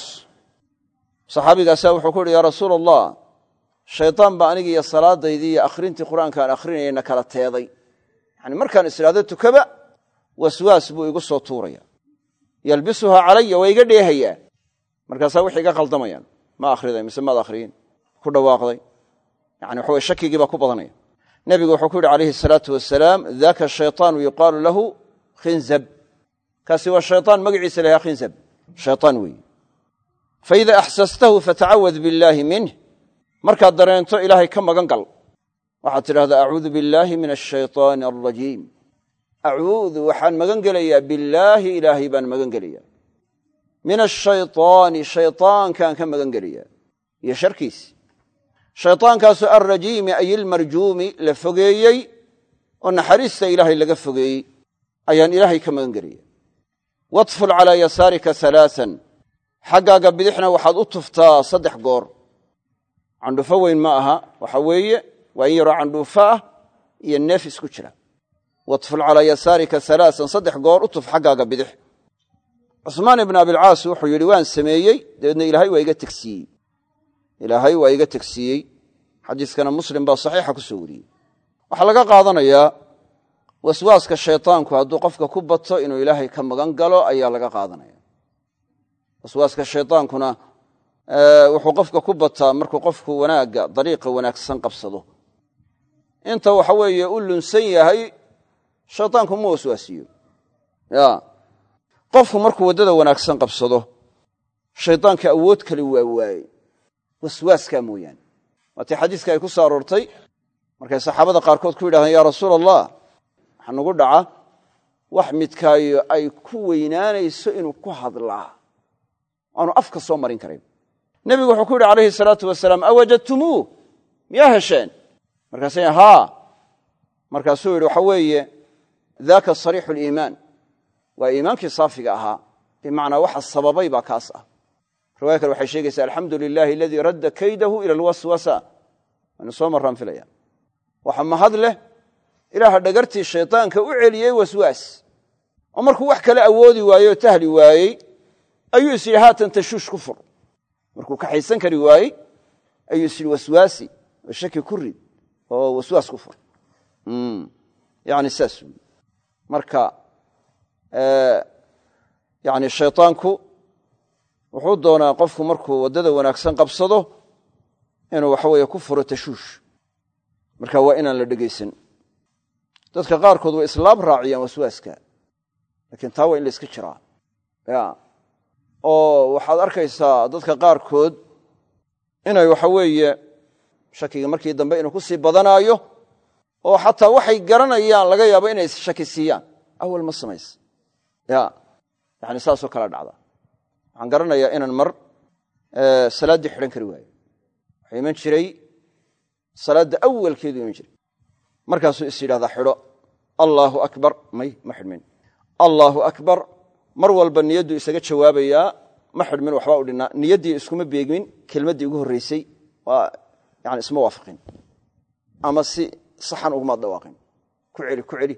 saxaabigaasaa wuxuu ku uhi yaa rasuula allah shaytaan baa anigi iyo salaadaydii iyo akhrintii qur'aanka aan akhrinayna kala teeday. Yani markaan islaado tukaba waswaas buu igu soo tuuraya. Yalbisuhaa calaya waa iga dheehayaa. Markaasaa wixii iga qaldamayaan ma akhriday mise maad akhriyin? Ku dhawaaqday. Yani waxa weye shakigii baa ku badanaya. Nebigu wuxuu ku yidhi calayhi asalaatu wasalaam daka shaytaanu yuqaalu lahu khinzab. Kaasi waa shaytaan magaciisa lahaa khinzab. Shaytaan weeye faida axsastahu fatacawad billaahi minh markaad dareento ilaahay ka magan gal waxaad tidhahda acuudu billaahi min ashayaan alrajiim acuudu waxaan magan gelayaa billaahi ilaahay baan magan gelayaa min ashaytaani shaytaankaan ka magan geliyaa iyo sharkiisi shaytaankaasoo alrajiimi ay ilmarjuumi la fogeeyey oo naxariista ilaahay laga fogeeyey ayaan ilaahay ka magan geliya wadful calaa yasaarika alaaan xaggaaga bidixna waxaad u tuftaa saddex goor candhuufo weyn ma aha waxa weeye waa in yaroo candhuufo ah iyo neef isku jira wadful calaa yasaarika alaaan saddex goor u tuf xaggaaga bidix cusmaan ibn abilcaas wuxuu yidhi waan sameeyey. Dabeedna ilaahay waa iga tegsiiyey ilaahay waa iga tegsiiyey xadiiskana muslim baa saxiixa ku soo wariyey. Waxaa laga qaadanayaa waswaaska shaytaanku hadduu qofka ku bato inuu ilaahay ka magan galo ayaa laga qaadanaya. Waswaaska shaytaankuna wuxuu qofka ku bataa markuu qofku wanaagga dariiqa wanaagsan qabsado. Inta waxa weeye u lunsan yahay shaytaanku ma waswaasiyo qofku markuu waddada wanaagsan qabsado shaydaanka awood kale waa waaye waswaaskaa mooyaane. Waatii xadiiska ay ku soo aroortay markay saxaabada qaarkood ku yidhahdeen yaa rasuula allah waxaa nagu dhaca? Wax midkaayo ay ku weynaanayso inuu ku hadlaa. Aanu afka soo marin karayn nebigu wuxuu ku yidhi calayhi salaatu wasalaam awajadtumuuh? Miyaa hesheen? Markaasay haa. Markaasuu yidhi waxa weeye daaka sariixu liimaan waa iimaankii saafiga ahaa. Bimacnaa waxa sababay baa kaas ah. Riwaya kale waxay sheegaysaa alxamdu lilahi aladii radda kaydahu ila alwaswasa. Waynu soo marraan filaya waxa mahad leh ilaaha dhagartii shaydaanka u celiyey waswaas. Oo markuu wax kale awoodi waayey oo tahli waayey ayuu is yidhi haatan tashuush ku fur. Markuu kaxaysan kari waayey ayuu is yidhi waswaasi oo shaki ku rid oo waswaas ku fur. Yani saas marka yani shaydaanku wuxuu doonaa qofku markuu waddada wanaagsan qabsado inuu waxa weeye ku furo tashuush marka waa inaan la dhegaysan dadka qaarkood way islaab raaciyaan waswaaska lakiin taa waa in la iska jiraa. Ya oo waxaad arkaysaa dadka qaarkood inay waxa weeye shakiga markii dambe inuu ku sii badanaayo oo xataa waxay garanayaan laga yaabo inay shaki siiyaan awal ma samays ya yani saasoo kala dhacda. Waxaan garanayaa inaan mar salaaddii xidhan kari waayo. Waxuu iman jiray salaadda awalkeedu iman jiray. Markaasuu is yidhahdaa xidho allaahu akbar may ma xidhmin. Allaahu akbar mar walba niyaddu isaga jawaabayaa ma xidhmin waxbaa u dhinaa niyaddii iskuma beegmin kelmaddii ugu horraysay waa yani isma waafaqin. Ama si saxan ugumaad dhawaaqin. Ku celi ku celi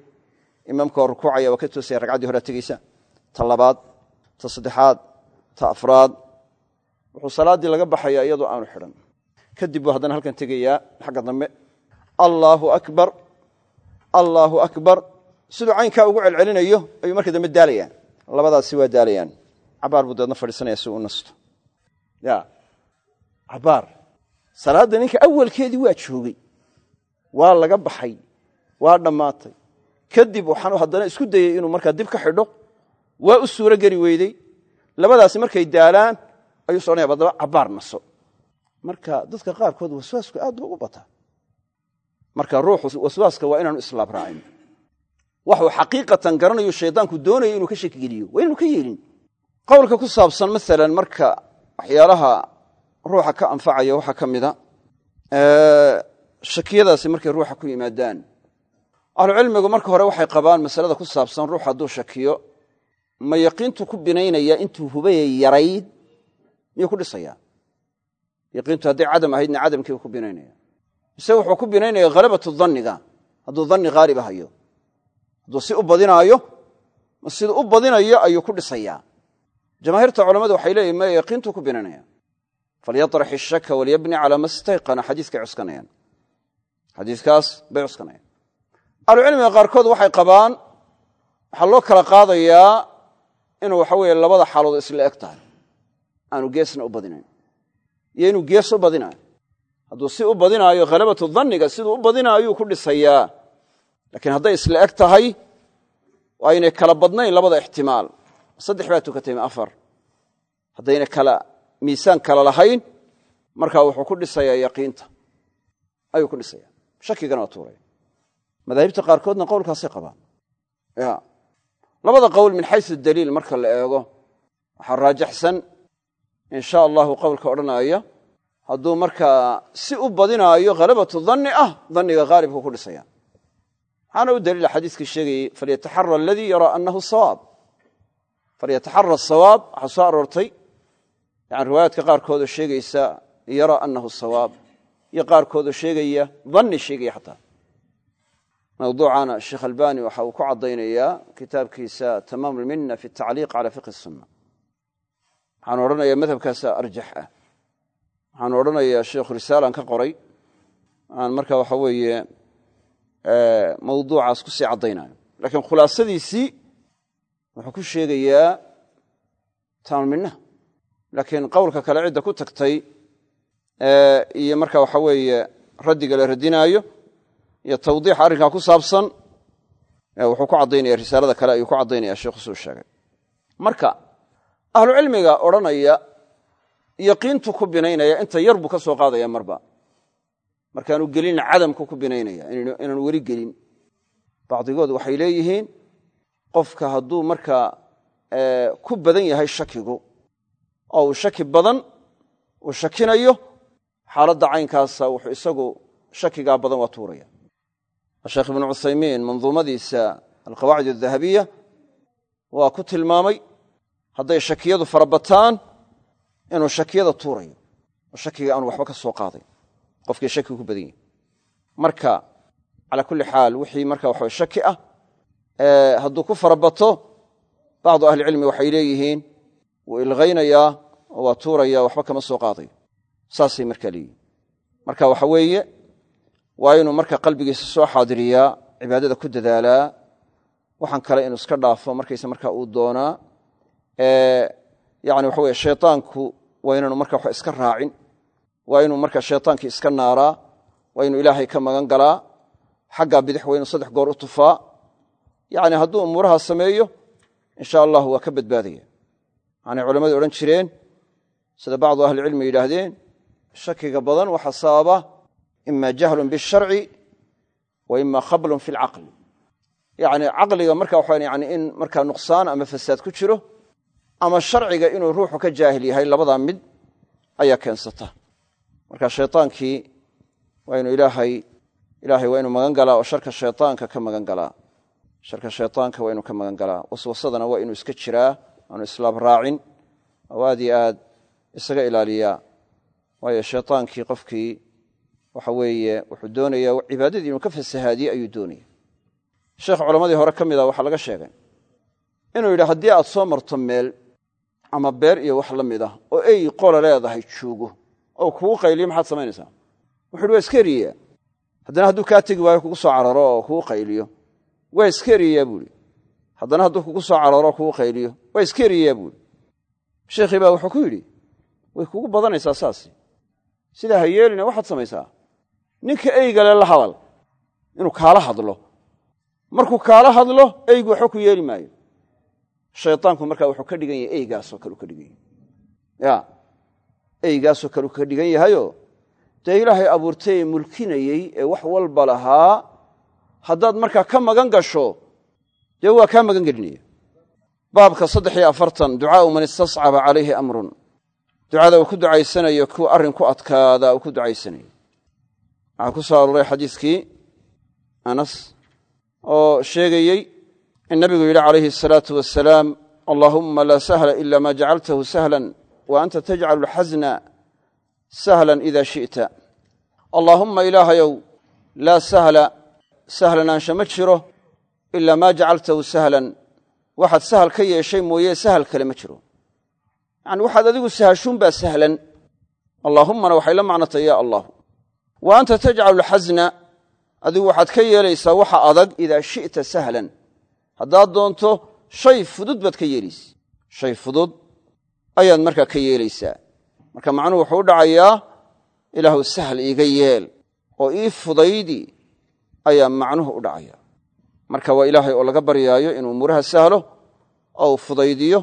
imaamka oo rukuucaya waa ka toosaya ragcaddii horea tegeysa ta labaad ta saddexaad ta afraad. Wuxuu salaaddii laga baxayaa iyadoo aanu xidhan. Kadib buu haddana halkan tegayaa xagga dambe. Allaahu akbar allaahu akbar. Siduu caynkaa ugu celcelinayo ayuu marka dambe daalayaan. Labadaasi waa daalayaan. Cabaar buu deedna fadhiisanaya si uu nasto. Ya cabaar. Salaadda ninka awalkeedii waa joogey waa laga baxay. Waa dhammaatay kadib waxaanu haddana isku dayey inuu markaa dib ka xidho. Waa u suuro geli weydey. Labadaasi markay daalaan ayuu soonaya haddaba cabaar naso marka dadka qaarkood waswaasku aad ba ugu bataa. Marka ruuxu waswaaska waa inaanu islaab waxuu xaqiiqatan garanayo shaydaanku doonayo inuu ka shekigeliyo waa inaanu ka yeelin. Qowlka ku saabsan maalan marka waxyaalaha ruuxa ka anfacaya waxaa ka mida shakiyadaasi markay ruuxa ku yimaadaan ahlucilmigu marka hore waxay qabaan masalada ku saabsan ruux hadduu shakiyo ma yaqiintu ku binaynaya intuu hubaya yarayd miyuu ku dhisaya? Yaqiintu hadday cadam ahaydna cadamkiibu ku binaynaya. Mise wuxuu ku binaynaya halabatu danniga hadduu danni haaliba hayo. Hadduu si u badinaayo ma siduu u badinayo ayuu ku dhisayaa jamaahiirta culamadu waxay leeyihiin maya yaqiintuu ku binaynaya. Falyatrax ishaka walyabni calaa ma stayqana xadiiskay cuskanayaan. Xadiiskaas bay cuskanayaan ahlucilmiga qaarkood waxay qabaan waxaa loo kala qaadayaa inuu waxa weeye labada xaalood isla eg tahay. Aanu geesna u badinayn. Iyo inuu gees u badinaayo. Hadduu si u badinaayo khalabatu danniga siduu u badinaayuu ku dhisayaa. Laakiin hadday isla eg tahay oo aynay kala badnayn labada ixtimaal. Saddex baa tukatay ma afar. Haddayna kala miisaan kala lahayn markaa wuxuu ku dhisayaa yaqiinta. Ayuu ku dhisaya shakigana waa tuuraya madaahibta qaarkoodna qowlkaasay qabaan. Labada qowl min xaysu daliil marka la eego waxaa raajaxsan in sha allahu qowlka odhanaya hadduu markaa si u badinaayo khalabatu danni ah danniga haalibku ku dhisaya maxaana u daliila xadiiskii sheegayey falyataxara aladii yaraa anahu sawaab. Falyataxara sawaab waxaa soo aroortay. Yani riwaayaadka qaarkoodoo sheegaysa yaraa anahu sawaab. Iyo qaarkoodoo sheegaya danni sheegaya xataa mawduucana sheekh albani waxa uu ku caddaynayaa kitaabkiisa tamaam lmina fi tacliiq cala fiqhi sunna waxaanu odhanayaa madhabkaasa arjax ah. Waxaanu odhanayaa sheikhu risaalan ka qoray. Aan marka waxa weeye mawduucaas ku sii caddaynayo laakiin khulaasadiisii wuxuu ku sheegayaa tamaamulminna laakiin qowlka kale cidda ku tagtay iyo marka waxa weeye raddiga la iyo tawdiix arrinkaa ku saabsan wuxuu ku caddaynaya risaalada kale ayuu ku caddaynaya sheikhu suu sheegay. Marka ahlucilmiga odhanaya yaqiintu ku binaynaya inta yar buu ka soo qaadaya marba. Markaanu gelin cadamku ku binaynaya inaanu weli gelin. Bacdigood waxay leeyihiin qofka hadduu markaa ku badan yahay shakigu oo uu shaki badan uu shakinayo xaaladda caynkaasa wuxuu isagu shakigaa badan waa tuuraya sheekh ibnu cuthaymiin manduumadiisa alqawaacid adahabiya waa ku tilmaamay hadday shakiyadu farabataan inuu shakiyada tuurayo. Oo shakiga aanu waxba ka soo qaaday. Qofkii shakigu ku badan yahi marka calaa kulli xaal wixii marka waxa shaki ah hadduu ku farabato bacdu ahlicilmi waxay leeyihiin wuu ilghaynayaa oo waa tuuraya waxba kama soo qaadayo saasay markaa leeyihiin waa inuu marka qalbigiisa soo xaadiriyaa cibaadada ku dadaalaa waxaan kale inuu iska dhaafo markayse marka uu doonaa. Yani waxa weye shaytaanku waa inaanu marka wax iska raacin. Waa inuu marka shaytaankii iska naaraa waa inuu ilaahay ka magan galaa xaggaa bidix waa inuu saddex goor u tufaa. Yani hadduu umuuraha sameeyo insha allahu waa ka badbaadaya. Waxaanay culammadu odhan jireen sida bacdu ahlicilmi yidhaahdeen shakiga badan waxaa sababa ima jahlun bisharci wa ima fi lcaqli yani caqliga marka waxa yani in markaa nuqsaan ama fasaad ku jiro ama sharciga inuu ruuxu ka jaahil yahay labadaa mid ayaa keensata marka shayaankii waa inuu ilaahay ilaahay waa inuu magan galaa oo sharka shayaanka ka magan galaa sharka shayaanka waa inuu ka magan galaa waswasadana waa inuu iska jiraa aanu islaab raacin oo aad iyo aad isaga ilaaliyaa waayo shayaankii qofkii waxa weeye wuxuu doonayaa cibaadadii inuu ka fasahaadiye ayuu doonaya. Sheekh culammadii hore ka mida waxaa laga sheegay. Inuu yidhi haddii aad soo marto meel ama beer iyo wax la mid ah oo ey qola leedahay joogo oo kugu qayliyo maxaad samaynaysaa wuxu uhi waa iska eriyayaa haddana hadduu kaa tegi waayo kugu soo cararo oo kugu qayliyo. Waa iska eriyayaa buuhi haddana hadduu kugu soo cararo oo kugu qayliyo. Waa iska eriyayaa buuhi sheekhii baa wuxuu ku yidhi way kugu badanaysaa saasi. Sidaa ha yeelina waxaad samaysaa ninka eygale la hadal inuu kaala hadlo. Markuu kaala hadlo eygu waxba ku yeeli maayo. Shaytaanku markaa wuxuu ka dhigan yahay eygaasoo kale u ka dhigan yahay. Ya eygaasoo kale u ka dhigan yahayo dee ilaahay abuurtay ee mulkinayey ee wax walba lahaa haddaad markaa ka magan gasho dee waa kaa magan gelinaya. Baabka saddex iyo afartan ducaau man istascaba calayhi amrun. Ducada uu ku ducaysanayo kuwa arrin ku adkaada uu ku ducaysanayo waxaa ku soo arooray xadiiskii anas oo sheegayey in nabigu yidhi calayhi asalaatu wasalaam allaahumma laa sahla ila ma jacaltahu sahlan wa anta tajcalu alxasna sahlan ida shi'ta. Allaahumma ilaahayow laa sahla sahlanaansha ma jiro ilaa maa jacaltahu sahlan. Waxaad sahal ka yeeshay mooye sahal kale ma jiro. Yani waxaad adigu sahashuunbaa sahlan. Allaahummana waxay la macnatay ya allahu wa anta tajcalu alxasna adigu waxaad ka yeelaysaa waxa adag idaa shi'ta sahlan. Haddaad doonto shay fudud baad ka yeelaysa shay fudud ayaad markaa ka yeelaysaa. Marka macnuhu wuxuu u dhacayaa ilaahu sahl iiga yeel. Oo ii fudaydi ayaa macnuhu u dhacaya marka waa ilaahay oo laga baryaayo inuu umuuraha sahlo oo fudaydiyo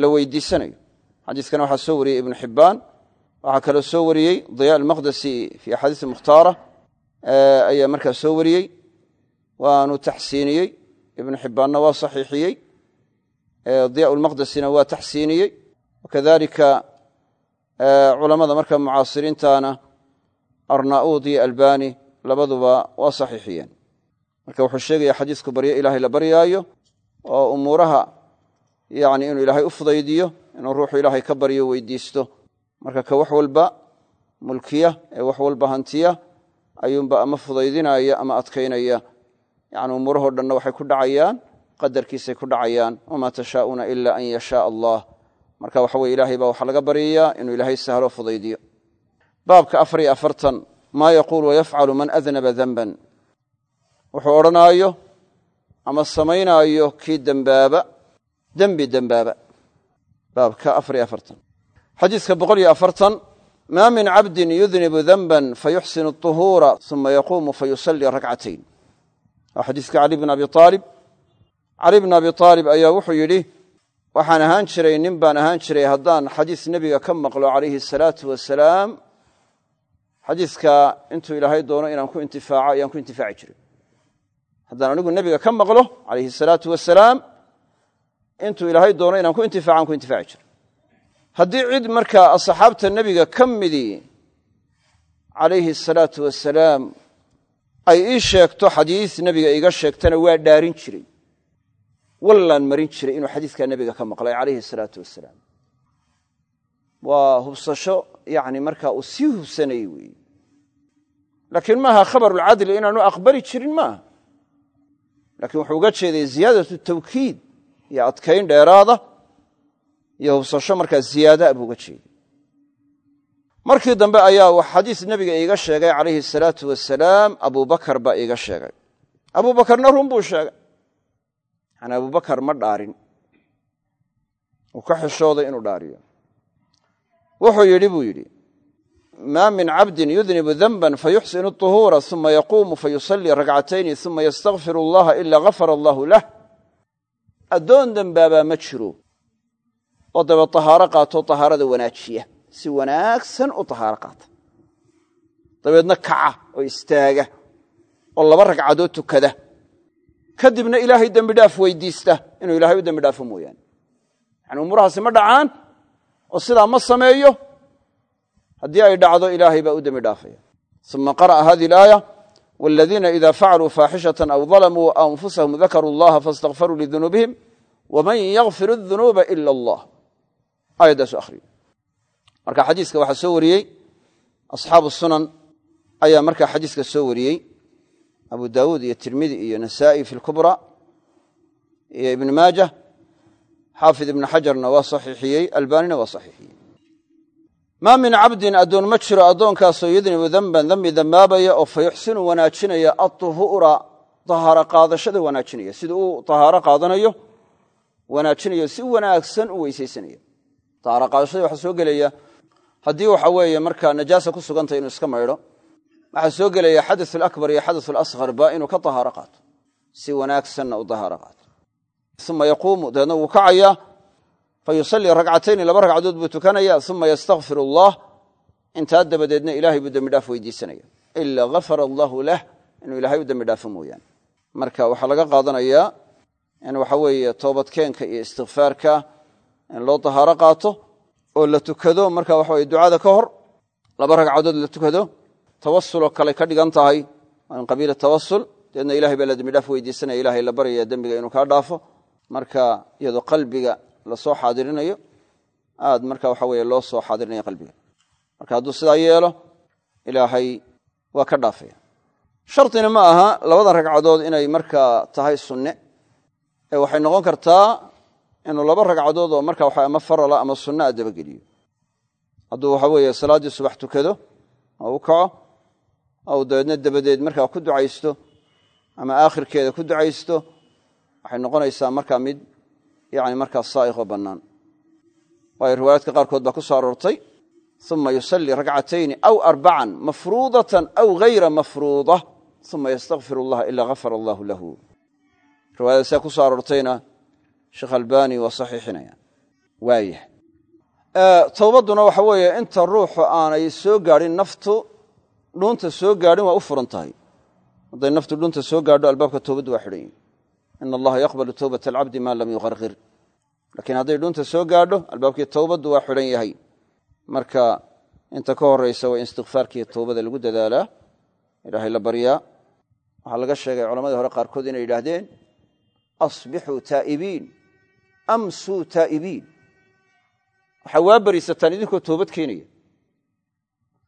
la weydiisanayo xadiiskana waxaa soo wariyey ibnu xibbaan waxaa kaloo soo wariyey diya almaqdasi fii axaadiisi mukhtaara ayaa markaa soo wariyey. Waanu taxsiiniyey ibnu xibbaanna waa saxiixiyey diya lmaqdasina waa taxsiiniyey. Wakadalika culamada marka mucaasiriintana arnauud iyo albani labaduba waa saxiixiyeen. Marka wuxuu sheegaya xadiisku baryo ilaahay la baryaayo oo umuuraha yani inuu ilaahay u fudaydiyo inuu ruuxu ilaahay ka baryo weydiisto marka ka wax walba mulkiya ee wax walba hantiya ayuunba ama fudaydinaya ama adkaynaya. Yani umuurahoo dhanna waxay ku dhacayaan qadarkiisay ku dhacayaan. Wamaa tashaa'uuna ila an yashaaa allah marka waxa weye ilahay baa waxaa laga baryayaa inuu ilaahay sahlo fudaydiyo. Baabka afar iyo afartan maa yaquul wayafcalu man adnaba denban wuxuu odhanaayo ama samaynaayo kii dembaaba dembi dembaaba baabka afar iyo afartan xadiiska boqol iyo afartan maa min cabdin yudnibu denban fayuxsinu طuhuura uma yaquumu fayusalii rakcatayn. Waa xadiiska cali bn abi aalib cali bn abi aalib ayaa wuxuu yidhi waxaan ahaan jiray nin baan ahaan jiray haddaan xadiis nebiga ka maqlo calayhi asalaatu wasalaam xadiiska intuu ilaahay doono inaan ku intifaaco ayaan ku intifaaci jiray haddaan anigu nebiga ka maqlo calayhi asalaatu wasalaam intuu ilaahay doono inaan ku intifaacan ku intifaaci jiray haddii cid markaa asxaabta nebiga ka midii calayhi asalaatu wasalaam ay ii sheegto xadiis nebiga iiga sheegtana waa dhaarin jiray. Wallaan marin jiray inuu xadiiskaa nebiga ka maqlay calayhi asalaatu wasalaam waa hubsasho yani markaa uu sii hubsanayey weeye laakiin maaha khabarulcadli inaanu aqbali jirin maaha. Laakiin wuxuu uga jeeday ziyaadatu tawkiid iyo adkayn dheeraada iyo hubsasho markaa ziyaadaa buu uga jeeday markii dambe ayaa xadiis nebiga iiga sheegay calayhi asalaatu wasalaam abubakar baa iiga sheegay. Abubakarna run buu sheegay. Yani abubakar ma dhaarin. Uu ka xishooday inuu dhaariyo. Wuxuu yidhi buu yidhi maa min cabdin yudnibu danban fayuxsinu طuhuura uma yaquumu fayusallii rakcatayni uma yastakfir allaha ila gafara allahu lah. Addoon dembaabaa ma jiro oo daba tahaaro qaatoo tahaarada wanaajiya. Si wanaagsan u tahaaro qaata dabeedna kaca oo istaaga oo laba ragcadood tukada. Kadibna ilaahay dembi dhaaf weydiista. Inuu ilahay u dembi dhaafo mooyaane. Yani umuurahaasi ma dhacaan oo sidaa ma sameeyo. Haddii ay dhacdo ilaahay baa u dembi dhaafaya. Uma qara'a hadihi alaaya waladiina ida facaluu faaxishatan aw dalamuu anfusahum dakaruu allaha faاstakfaruu lidunuubihim waman yakfir adunuuba ila allah aayaddaasu akhriyo. Marka xadiiska waxaa soo wariyey asxaabu sunan ayaa markaa xadiiska soo wariyey. Abu daawuud iyo tirmidi iyo nasaa'i fi lkubra iyo ibn maajah xaafid ibnu xajarna waa saxiixiyey albaanina waa saxiixiyey. Maa min cabdin addoon ma jiro addoonkaasoo yudnibu denban dembi dambaabaya oo fa wanaajinaya aطuhuura tahaaro qaadashada wanaajinaya. Sida uu tahaaro qaadanayo wanaajinayo si wanaagsan u weysaysanaya tahaaro qaadashada waxaa soo gelaya. Haddii waxa weeye markaa najaasa ku sugantay inuu iska maydho waxaa soo gelaya xadaث alakbar iyo xadaث alasharba inuu ka tahaaro qaato si wanaagsanna u tahaaro qaato uma yaquumu dabeedna wuu kacayaa fa yusallii ragcatayni laba ragcadood buu tukanaya. Uma yastakfir allah intaa dabadeedna ilahay buu dembi dhaaf weydiisanaya. Ila gafara allahu lah inuu ilahay u dembi dhaafo mooyaane. Marka waxaa laga qaadanayaa in waxa weeye toobadkeenka iyo istikfaarka in loo tahaaro qaato oo la tukado. Marka waxa weye ducada ka hor laba ragcadood la tukado tawasuloo kale ka dhigan tahay. Min qabiili tawasul dabeedna ilahay baa la dembi dhaaf weydiisanaya ilahay la baryaya dembiga inuu kaa dhaafo. Marka iyadoo qalbiga la soo xaadirinayo aad marka waxa weye loo soo xaadirinayo qalbiga. Marka hadduu sidaa yeelo ilaahay waa ka dhaafaya. Shardina ma aha labada ragcadood inay markaa tahay sunne ee waxay noqon kartaa inuu laba ragcadood oo marka waxa ama farala ama sunna a dabageliyo hadduu waxa weeye salaaddii subax tukado oo u kaco ou dabeedna dabadeed markaa ku ducaysto ama aakhirkeeda ku ducaysto waxay noqonaysaa markaa mid yani markaa saa'iqoo bannaan. Waayo riwaayaadka qaarkood baa ku soo aroortay uma yusallii rakcatayni aw arbacan mafruudatan aw hayra mafruuda uma yastakfir allaha ilaa gafara allahu lahu. Riwaayada ku soo aroortayna sheekh albani waa saxiixinaya waayah towbadduna waxa weeye inta ruuxu aanay soo gaadhin naftu dhuunta soo gaadhin waa u furan tahay. Hadday naftu dhuunta soo gaadho albaabka towbaddu waa xidhan yihi ina allaha yaqbalu towbata alcabdi maa lam yuqarqir laakiin hadday dhuunta soo gaadho albaabkii towbaddu waa xidhan yahay. Marka inta ka horaysa waa in istikfaarkiiyo towbada lagu dadaalaa ilaahay la baryaa waxaa laga sheegay culammadii hore qaarkood inay yidhaahdeen amsuu taa'ibiin waxaa waa berisataan idinkoo toobad keenaya.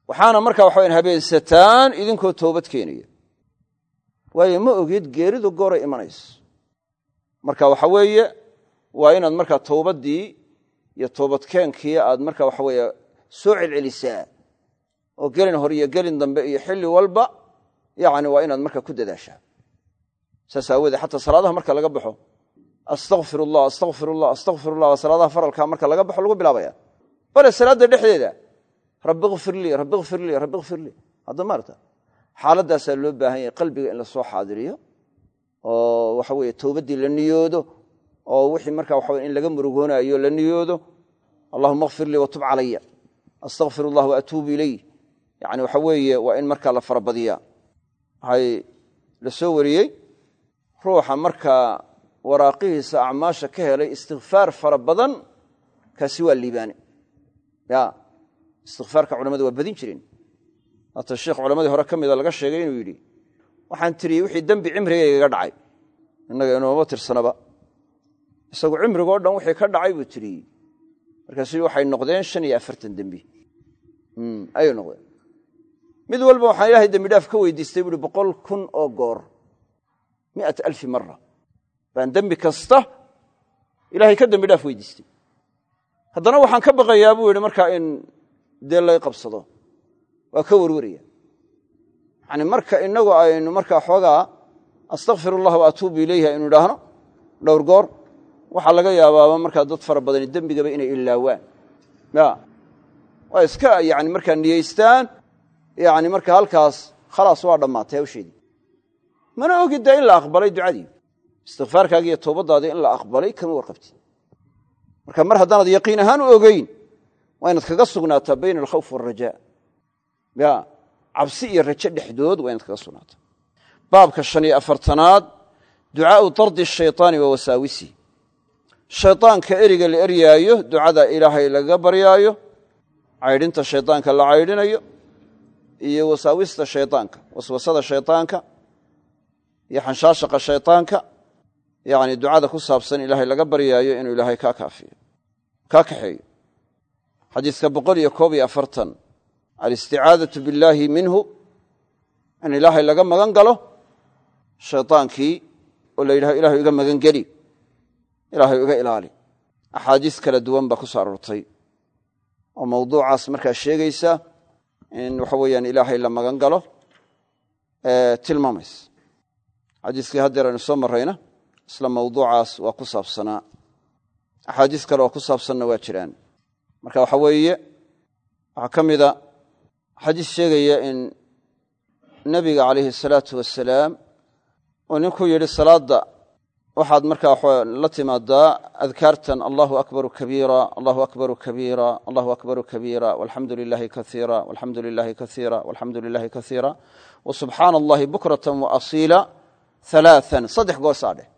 Waxaana marka waxawa habeensataan idinkoo toobad keenaya. Waayo ma ogid geeridu gooray imanayso. Marka waxa weeye waa inaad markaa towbaddii iyo toobadkeenkii aad marka waxa weeye soo celcelisaa. Oo gelin hor iyo gelin dambe iyo xilli walba yacni waa inaad marka ku dadaashaa. Saas aawoodee xataa salaadaha marka laga baxo astakfir allah astakfir allah astakfir allah waa marka laga baxo lagu bilaabaya. Bale salaadda dhexdeeda. Rabbi kfir lii rabbi kfir lii rabbi loo baahan yahay qalbiga in la soo xaadiriyo oo waxa weye towbaddii la niyoodo oo wixii marka waxa in laga murugoonayo la niyoodo. Allahuma kfir lii watub calaya astakfir allah ilayh yani waxa weeye waa in markaa la farabadiyaa. Waxay la soo wariyey. Ruuxa markaa waraaqihiisa acmaasha ka helay istikfaar fara badan kaasi waa liibaane istikfaarka culamadu waa badin jireen haata sheikh culamadii hore ka mida laga sheegay inuu yidhi waxaan tiriyey wixii dembi cimrigaygaga dhacay innaga inuuma tirsanaba isagu cimrigoo dhan wixii ka dhacay buu tiriyey. Markaasuu waxay noqdeen shan iyo afartan dembi ayay noqdeen mid walba waxaan ilaahay dembi dhaaf ka weydiistay buuhi boqol kun oo goor miat alfi mara baan dembi kasta ilaahay ka dembi dhaaf weydiistay. Haddana waxaan ka baqayaa buu yidhi markaa in dee lay qabsado waa ka warwaraya yani marka inagu aynu markaa xoogaa astakfir allah wa atuubu ilayhi aynu idhaahno dhowr goor waxaa laga yaabaaba markaa dad fara badani dembigaba inay ilaawaan. Waa iska yani markaa niyeystaan yani marka halkaas khalaas waa dhammaatay hawsheedii. Mana ogid dee in la aqbalay ducadii istikfaarkaagi iyo toobaddaada in la aqbalay kama warqabti marka mar haddaanad yaqiin ahaan u ogeyn waa inaad kaga sugnaataa bayna alkhawf waalrajaa ya cabsi iyo rajo dhexdood waa inaad kaga sugnaataa. Baabka shan iyo afartanaad ducaau dardi shaytaani wa wasaawisi. Shaydaanka eriga la eryaayo ducada ilaahay laga baryaayo caydhinta shaydaanka la caydhinayo iyo wasaawista shaydaanka waswasada shaydaanka iyo xanshaashaqa shayaanka yani ducada ku saabsan ilaahay laga baryaayo inuu ilaahay kaa kaafiyo kaa kaxeeyo. Xadiiska boqol iyo koob iyo afartan alisticaadatu billaahi minhu in ilaahay laga magan galo shayطaankii oo la yidhaho ilahay iga magan geli ilaahay iga ilaali. Axaadiis kala duwan baa ku soo aroortay. Oo mawduucaas markaa sheegaysa in waxa weeyaan ilaahay la magan galo tilmaamaysa. Xadiiskii haddeer aynu soo marrayna isla mawduucaas waa ku saabsanaa. Axaadiis kale oo ku saabsanna waa jiraan. Marka waxa weeye waxaa ka mida xadiis sheegaya in nebiga calayhi asalaatu wasalaam uu ninkuu yidhi salaadda waxaad markaa la timaadaa adkaartan allahu akbaru kabiira allahu akbaru kabiira allahu akbaru kabiira walxamdu lilahi kaiira walxamdu lilahi kaiira walxamdu lilahi kaiira wa subxaana allahi bukratan wa asiila alaaan saddex goosaa dheh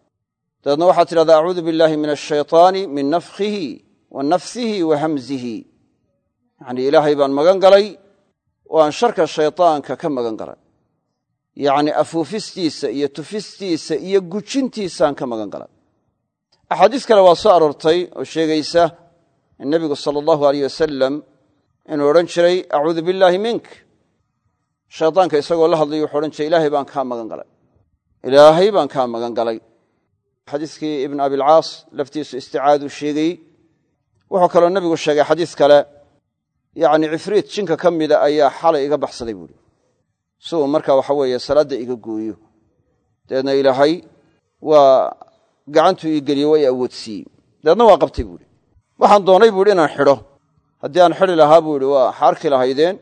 dabeedna waxaa tidhahdaa acuudu billaahi min ashaytaani min nafkihi wa nafsihi wa hamzihi. Yacnii ilaahay baan magan galay oo sharka shaytaanka ka magan galay. Yacnii afuufistiisa iyo tufistiisa iyo gujintiisaan ka magan galay. Axaadiis kale waa soo aroortay oo sheegaysa in nebigu sala allahu aleyh wasalam inuu odhan jiray acuudu billaahi mink. Shaytaanka isagoo la hadlayo wuxuu odhan jiray ilaahay baan kaa magan galay. Ilaahay baan kaa magan galay xadiiskii ibn abilcaas laftiisu isticaaduu sheegayey wuxuu kaloo nebigu sheegay xadiis kale. Yacni cifriit jinka ka mida ayaa xalay iga baxsaday buuhi si uu markaa waxa weeye salaadda iga gooyo. Dabeedna ilaahay waa gacantuu ii geliye waa i awoodsiiyey. Dabeedna waa qabtay buuhi waxaan doonay buuhi inaan xidho. Haddii aan xidhi lahaa buu ihi waa xaarki lahaydeen.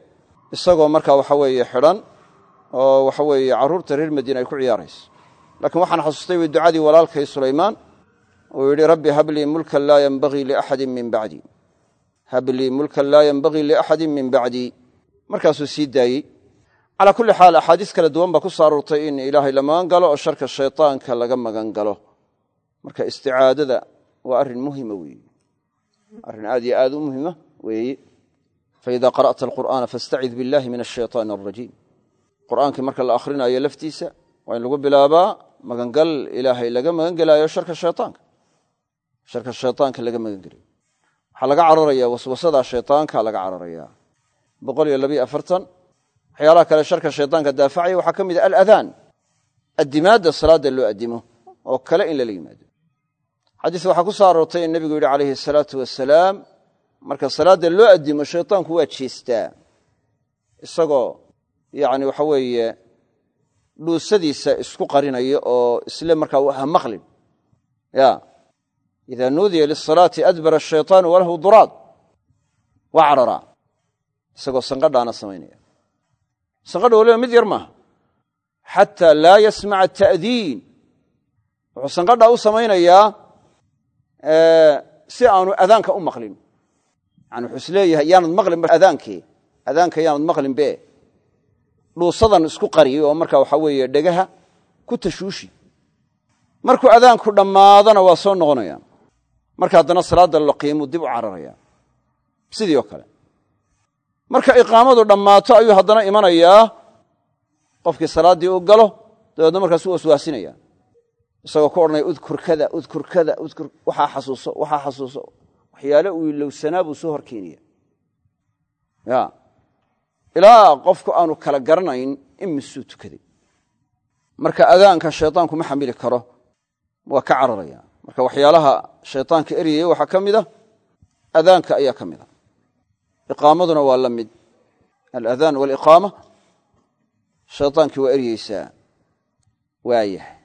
Isagoo markaa waxa weeye xidhan oo waxa weeye carruurta reer madiina ay ku ciyaarayso laakiin waxaan xasuustay wy ducadii walaalkay sulaymaan. Uu yidhi rabbi hablii mulkan laa yenbagii liaxadin min bacdii hablii mulkan laa yenbagii liaxadin min bacdii markaasuu sii daayey. Calaa kulli xaal axaadiis kala duwan baa ku soo in ilaahay la magan galo oo sharka shayطaanka laga magan galo. Marka isticaadada waa arrin muhima weeye arrin aad iyo aad u muhima weeye faida qara'ta alqur'aana fastacid billahi min ashayطaani alrajiim qur'aankii marka la akhrinayo laftiisa waa in lagu bilaabaa magangal ilaahay laga magangelayo sharka shayaanka sharka shayaanka laga magangelayo waxaa laga cararaya waswasada shayaanka laga cararaya boqol iyo labiyo afartan waxyaalaha kale sharka shayaanka daafacaya waxaa ka mid ah a aladaan adimaadda salaada loo addimo oo kale in lala yimaado. Xadiis waxaa ku soo aroortay in nebigu yidhi calayhi asalaatu wasalaam marka salaadda loo addimo shaytaanku waa jeestaa. Isagoo yani waxa weeye dhuusadiisa isku qarinayo oo isle markaa ha maqlin. Ya. Ida nuudiya lisalaati adbara ashayطaanu walahu duraad. Waa isagoo sanqadhaana samaynaya. Sanqadha waliba mid yar maaha. Xataa laa yasmac ata'diin wuxuu sanqadhaa u samaynayaa si aanu adaanka u maqlin. Yani wuxuu is yaanad maqlinba adaankee adaanka yaanad maqlinbe dhuusadan isku qari oo marka waxaa weeye dhegaha ku tashuushi markuu adaanku dhammaadana waa soo noqonaya marka haddana salaadda la qiimu dib u cararaya sidii oo kale. Marka iqaamadu dhammaato ayuu haddana imanayaa qofkii salaaddii u galo dabeedna markaasuu waswaasinaya isagoo ku odhanaya udkur kada udkur waxaa xasuuso waxaa xasuuso. Waxyaale uu ilowsanaa buu soo hor keenaya ya ilaa qofku aanu kala garanayn in misuu tukaday marka adaanka shaytaanku ma xamili karo. Waa ka cararaya. Marka waxyaalaha shaytaanka eryaya waxaa ka mida adaanka ayaa ka mida iqaamaduna waa la mid. Aladaan waliqaama shaytaankii waa eryeysaa waayahay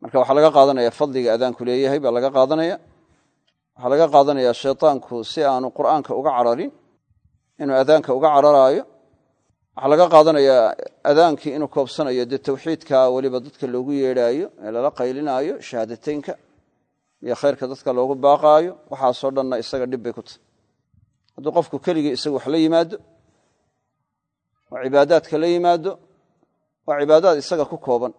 marka waxaa laga qaadanaya fadliga adaanku leeyahay baa laga qaadanaya. Waxaa laga qaadanaya shaytaanku si aanu qur'aanka uga cararin inuu adaanka uga cararaayo. Waxaa laga qaadanayaa adaankii inuu koobsanayo dee tawxiidka weliba dadka loogu yeedhaayo ee lala qaylinaayo shahaadateynka iyo khayrka dadka loogu baaqaayo waxaasoo dhanna isaga dhib bay ku tahay. Hadduu qofku keligii isagu wax la yimaado oo cibaadaadka la yimaado waa cibaadaad isaga ku kooban.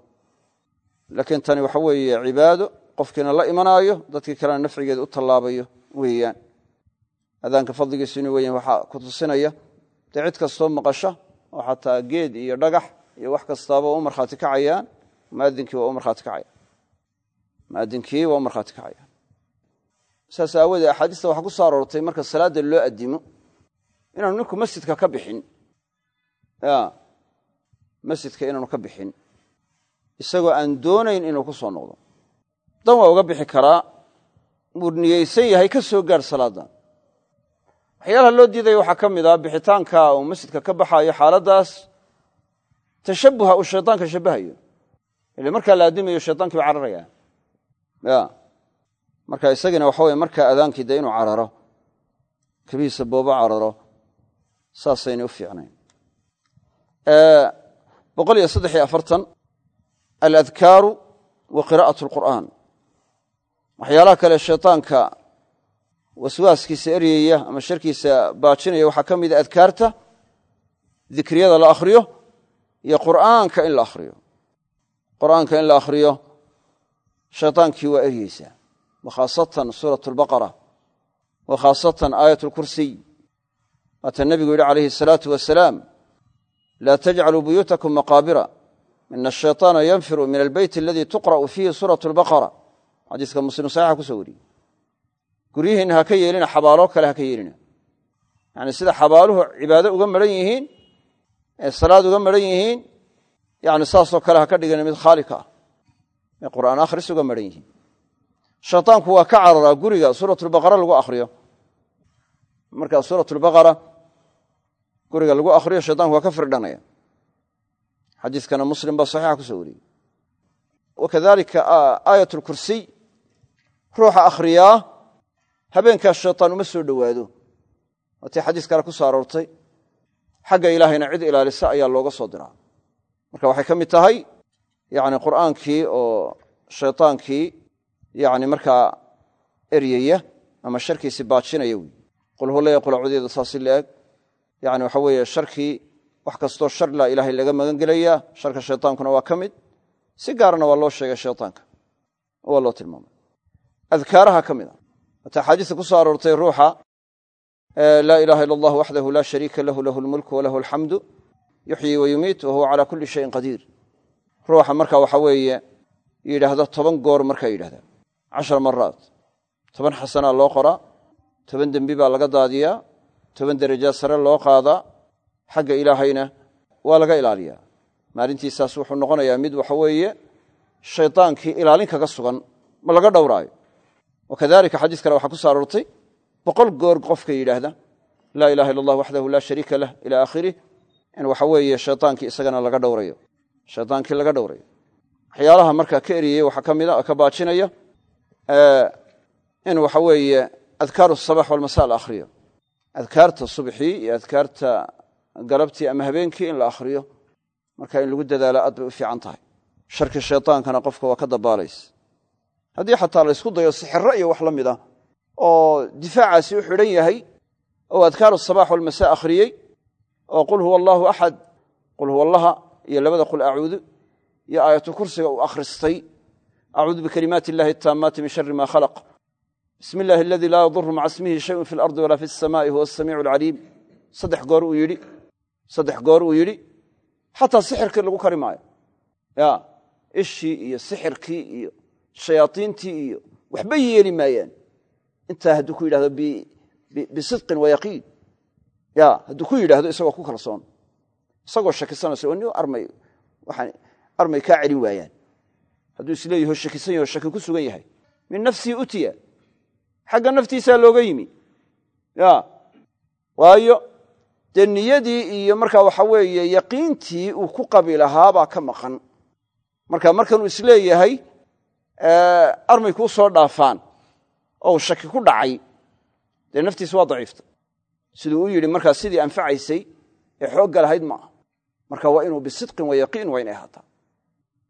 Laakiin tani waxa weeye cibaado qofkiina la imanaayo dadkii kalena nafcigeeda u tallaabayo weeyaan adaanka fadligiisu inu weyan waxaa ku tusinaya dee cid kastoo maqasha oo xataa geed iyo dhagax iyo wax kastaaba u markhaati kacayaan muadinkii waa u markhaati kacayaan. Muadinkii waa u markhaati kacayaan. Saas aawoodee axaadiista waxaa ku soo aroortay marka salaadda loo addimo inaanu ninku masjidka ka bixin. Masjidka inaanu ka bixin isagoo aan doonayn inuu ku soo noqdo. Dan waa uga bixi karaa wuu niyeysan yahay ka soo gaadh salaaddan waxyaalaha loo diidaya waxaa ka mid ah bixitaanka uu masjidka ka baxaayo xaaladdaas tashabuha uu shaytaanka shabahayo ile markaa la addimayo shaytankii ba cararaya. Ya. Marka isagiina waxa weye markaa adaankii dee inuu cararo kabihiisa boobo cararo saasayna u fiicnayn. Boqol iyo saddex iyo afartan aladkaaru wa qiraa'at alqur'aan waxyaalaha kale shaytaanka waswaaskiisa eryaya ama sharkiisa baajinaya waxaa ka mida adkaarta dikriyada la akhriyo iyo qur'aanka in la akhriyo. Qur'aanka in la akhriyo shaytaankii waa eryeysaa wa khaasatan suurat albaqara wa khaasatan aayat alkursiy waata nebigu yidhi calayhi asalaatu wasalaam laa tajcaluu buyuutakum maqaabira ina ashayطaana yanfiru min albeyt aladii tuqra'u fiihi suurat albaqara xadiiska muslim saxixa ku soo wariyey guryihiinna ha ka yeelina xabaaloo kale ha ka yeelina. Yani sida xabaaluhu cibaado uga maran yihiin ee salaad uga maran yihiin yani saasoo kale ha ka dhigina mid khaalika ah. Ee qur'aan akhris uga maran yihiin. Shaytaanku waa ka cararaa guriga suuratulbaqara lagu akhriyo. Marka suuratulbaqara guriga lagu akhriyo shaytanku waa ka firdhanaya. Xadiiskana muslim baa saxiixa ku soo wariyey. Aayat lkursiy ruuxa akhriyaa habeenkaas shaytaan uma soo dhowaado. Waatii xadiis kale ku soo aroortay xagga ilaahayna cid ilaalisa ayaa looga soo diraa. Marka waxay ka mid tahay yani qur'aankii oo shaytaankii yani markaa eryaya ama sharkiisi baajinaya wey qul huleya qul acuudyada saasi laeg yani waxa weeye sharkii wax kastoo sharla ilaahay laga magan gelayaa sharka shaytaankuna waa ka mid. Si gaarana waa loo sheegay shaytaanka. Waa loo tilmaamay. Adkaaraha ka mid a waata axaadiista ku soo aroortay ruuxa laa ilaha ila allah waxdahu laa shariika lahu lahu lmulku walahu alxamdu yuxyi wa yumiit wa huwa calaa kulli shayin qadiir. Ruuxa marka waxa weeye yidhaahda toban goor markaa yidhahda cashar maraat toban xasanaa loo qoraa toban dembi baa laga daadiyaa toban derajaad sare loo qaadaa xagga ilaahayna waa laga ilaaliyaa. Maalintiisaas wuxuu noqonayaa mid waxa weeye shaydaankii ilaalin kaga sugan ma laga dhowraayo wakadalika xadiis kale waxaa ku so aroortay boqol goor qofka yidhaahda laa ilaha illa allah waxdahu laa shariika lah ila aakhirih in waxa weeye shaydaankii isagana laga dhowrayo shaydaankii laga dhowrayo waxyaalaha markaa ka eriyey waxaa ka mida ka baajinaya in waxa weeye adkaaru asabax walmasa la akhriyo adkaarta subxii iyo adkaarta galabtii ama habeenkii in la akhriyo marka in lagu dadaalo aad bay u fiican tahay sharki shaydaankana qofka waa ka dabaalaysa haddii xataa la ysku dayo sixiro iyo wax la mid ah oo difaacaasi u xidhan yahay oo adkaaru sabax walmasa akhriyey oo qul huwa allaahu axad qul huwa allaha iyo labada qul acuudu iyo aayatu kursiga uu akhristay acuudu bikalimaati illahi ataamaati min shari ma khalaq. Bismi illaahi aladii laa yaduru maca ismihi shayun fi lardi walaa fi asamaai huwa asamiicu alcaliim saddex goor uu yidhi saddex goor uu yidhi xataa sixirkii lagu kari maayo ya ishii iyo sixirkii iyo shayaaiintii iyo waxba yeeli maayaan intaa hadduu ku yidhahdo bisidqin wayaqiin ya hadduu ku yidhaahdo isagoo ku kalsoon isagoo shakisanayso ni armay waxaan armay kaa celin waayaan. Hadduu isleeyaho shakisan yaho shaki ku sugan yahay. Min nafsihi utiya xagga naftiisaa looga yimi. Ya waayo dee niyadii iyo markaa waxa weeye yaqiintii uu ku qabi lahaabaa ka maqan. Marka markanuu is leeyahay armay kuu soo dhaafaan. Oo shaki ku dhacay. Dee naftiis waa daciifta. Siduu u yidhi markaa sidii anfacaysay ee xoogga lahayd ma aha. Marka waa inuu bisidqin wa yaqiin waa inay ahaataa.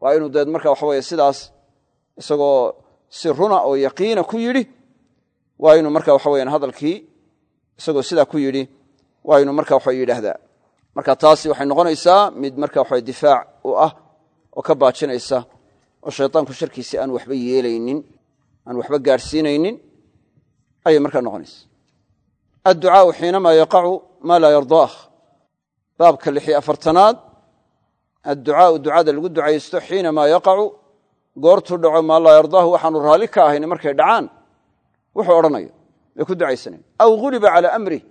Waa inuu deed marka waxa sidaas isagoo si runa oo yaqiina ku yidhi waa inuu marka waxa weyan hadalkii isagoo sidaa ku yidhi waa inuu marka waxa yidhaahdaa. Marka taasi waxay noqonaysaa mid marka waxa difaac u ah oo ka baajinaysa oo shaytaanku sharkiisii aan waxba yeelaynin aan waxba gaadhsiinaynin ayay markaa noqonaysa. Adducaau xiinamaa yaqacu maa laa yardaah. Baabka lixi afartanaad adducaau ducada lagu ducaysto xiinamaa yaqacu goortuu dhaco maa laa yardaahu waxaanu raalli ka ahayn markay dhacaan wuxuu odhanayo ee ku ducaysanayn aw guliba calaa amrih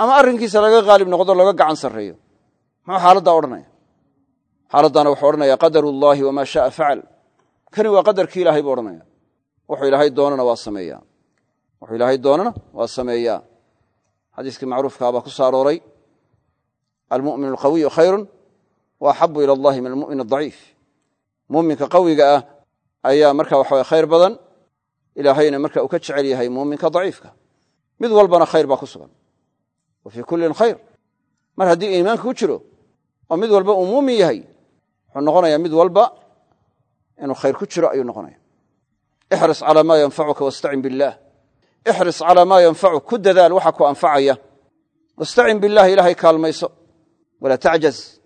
ama arrinkiisa laga haalib noqdo laga gacan sarreeyo. Muxuu xaaladdaa odhanaya xaaladdaana wuxuu odhanaya qadar ullaahi wamaa shaaa facal kani waa qadarkii ilaahay buu odhanaya wuxuu ilaahay doonana waa sameeyaa. Wuxuu ilaahay doonana waa sameeyaa. Xadiiskii macruufkaa baa ku soo arooray. Almu'min alqawiyu khayrun wa axabu ila allahi min almu'min adaciif muuminka qawiga ah ayaa marka waxaw khayr badan. Ilaahayna marka uu ka jecel yahay muuminka daciifka mid walbana khayr baa ku sugan. Wa fii kullin khayr. Mar haddii iimaanka ku jiro oo mid walba uu muumin yahay wuxuu noqonayaa mid walba inuu khayr ku jiro ayuu noqonaya. Ixris calaa maa yanfacuka wastacin billaah ixris calaa maa yanfacuk ku dadaal waxa ku anfacaya. Wastacin billahi ilaahay kaalmayso. Walaa tacjaz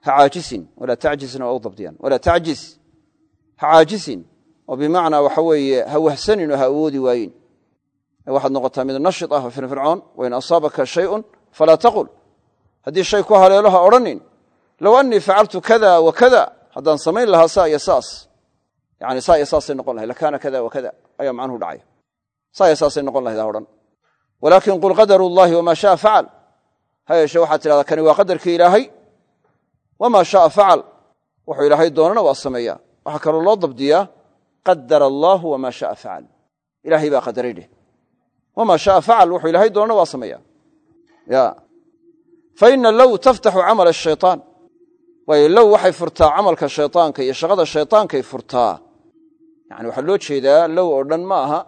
ha caajisin. Walaa tacjizna waa u walaa tacjiz ha caajisin. Oo bimacnaa waxa weeye ha wahsanin oo ha awoodi waayin. Waxaad noqotaa mid nashid ah oo firfircoon wain asaabaka shayun falaa taqul. Haddii shay ku haleelo ha odhanin. Low annii facaltu kada wa kada haddaan samayn lahaa saa iyo saas yani saa iyo saasay noqon lahay lakaana kada wa kada ayaa macnuhu dhacay. Saa iyo saasay noqon lahayd ha odhan. Walaakin qul qadaru llahi wamaa shaa facal ha yeeshe waxaad tidhahdaa kani waa qadarkii ilaahay? Wamaa shaaa facal wuxuu ilaahay doonana waa sameeyaa. Waxaa kaloo loo dabdiyaa qadara allaahu wamaa shaaa facal ilaahay baa qadaray dheh. Wamaa shaaa facal wuxuu ilaahay doonana waa sameeyaa. Ya faina low taftaxu camal ashayطaan waayo low waxay furtaa camalka shaydaanka iyo shaqada shayaankay furtaa. Yani waxaa loo jeedaa low oo dhan ma aha.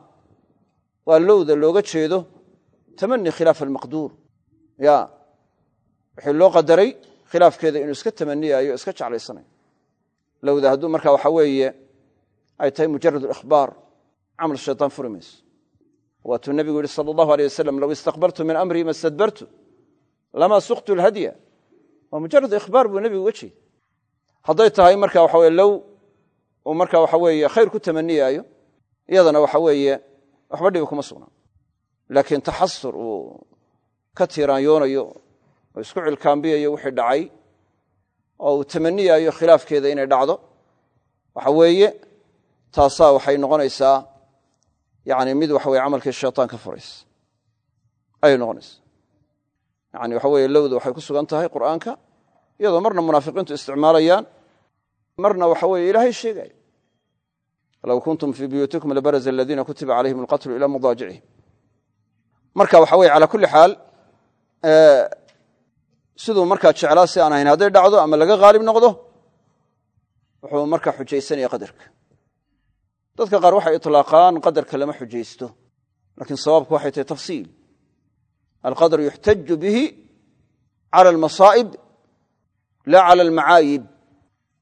Waa lowda looga jeedo tamani khilaaf almaqduur. Ya wixii loo qadaray khilaafkeeda inuu iska tamaniyaayo iska jeclaysanayo lowda hadduu marka waxa weeye ay tahay mujarad alikhbaar camal shayaan furi mayso. Waatuu nebigu yihi sala allahu aleyh wasalam low istaqbaltu min amrii ma stadbartu lama suktu alhadya waa mujarad ikhbaar buu nebigu uga jeeda hadday tahay marka waxa weye low uu marka waxa weeye khayr ku tamaniyaayo iyadana waxa weeye waxba dhibi kuma sugnaa laakiin taxasur uu ka tiiraanyoonayo oo isku cilkaambiyayo wixii dhacay oo uu tamaniyaayo khilaafkeeda inay dhacdo waxa weeye taasaa waxay noqonaysaa yani mid waxa weye camalkii shaytaan ka furaysa. Ayay noqonaysaa. Yani waxa weye lowda waxay ku sugan tahay qur'aanka iyadoo marna munaafiqiintu isticmaalayaan marna waxa weye ilaahay sheegaya low kuntum fii buyuutikum labaraza aladiina kutiba calayhim alqatlu ila madaajicihim marka waxa weye calaa kulli xaal siduu markaa jeclaa si aan ahayn hadday dhacdo ama laga haalib noqdo wuxuu markaa xujaysanaya qadarka. Dadka qaar waxay itlaaqaan qadarka lama xujaysto lakiin sawaabku waxay tahay tafsiil. Alqadar yuxtaju bihi cala almasaa'ib laa cala almacaayib.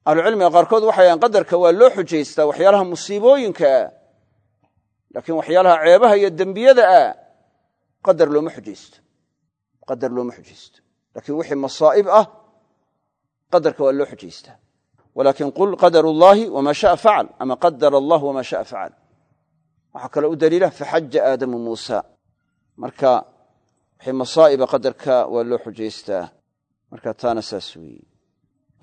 Ahlucilmiga qaarkood waxay ahaen qadarka waa loo xujaystaa waxyaalaha musiibooyinkaa laakiin waxyaalaha ceebaha iyo dembiyada ah qadar looma xujaysto qadar looma xujaysto. Lakiin wixii masaa'ib ah qadarka waa loo xujaystaa walakin qul qadar ullaahi wama sha'a facal ama qadara allah wama sha'a facal waxaa kaloo u daliila faxaja aadamu muusa. Marka wixii masaa'iba qadarka waa loo xujaystaa marka taana saas weeye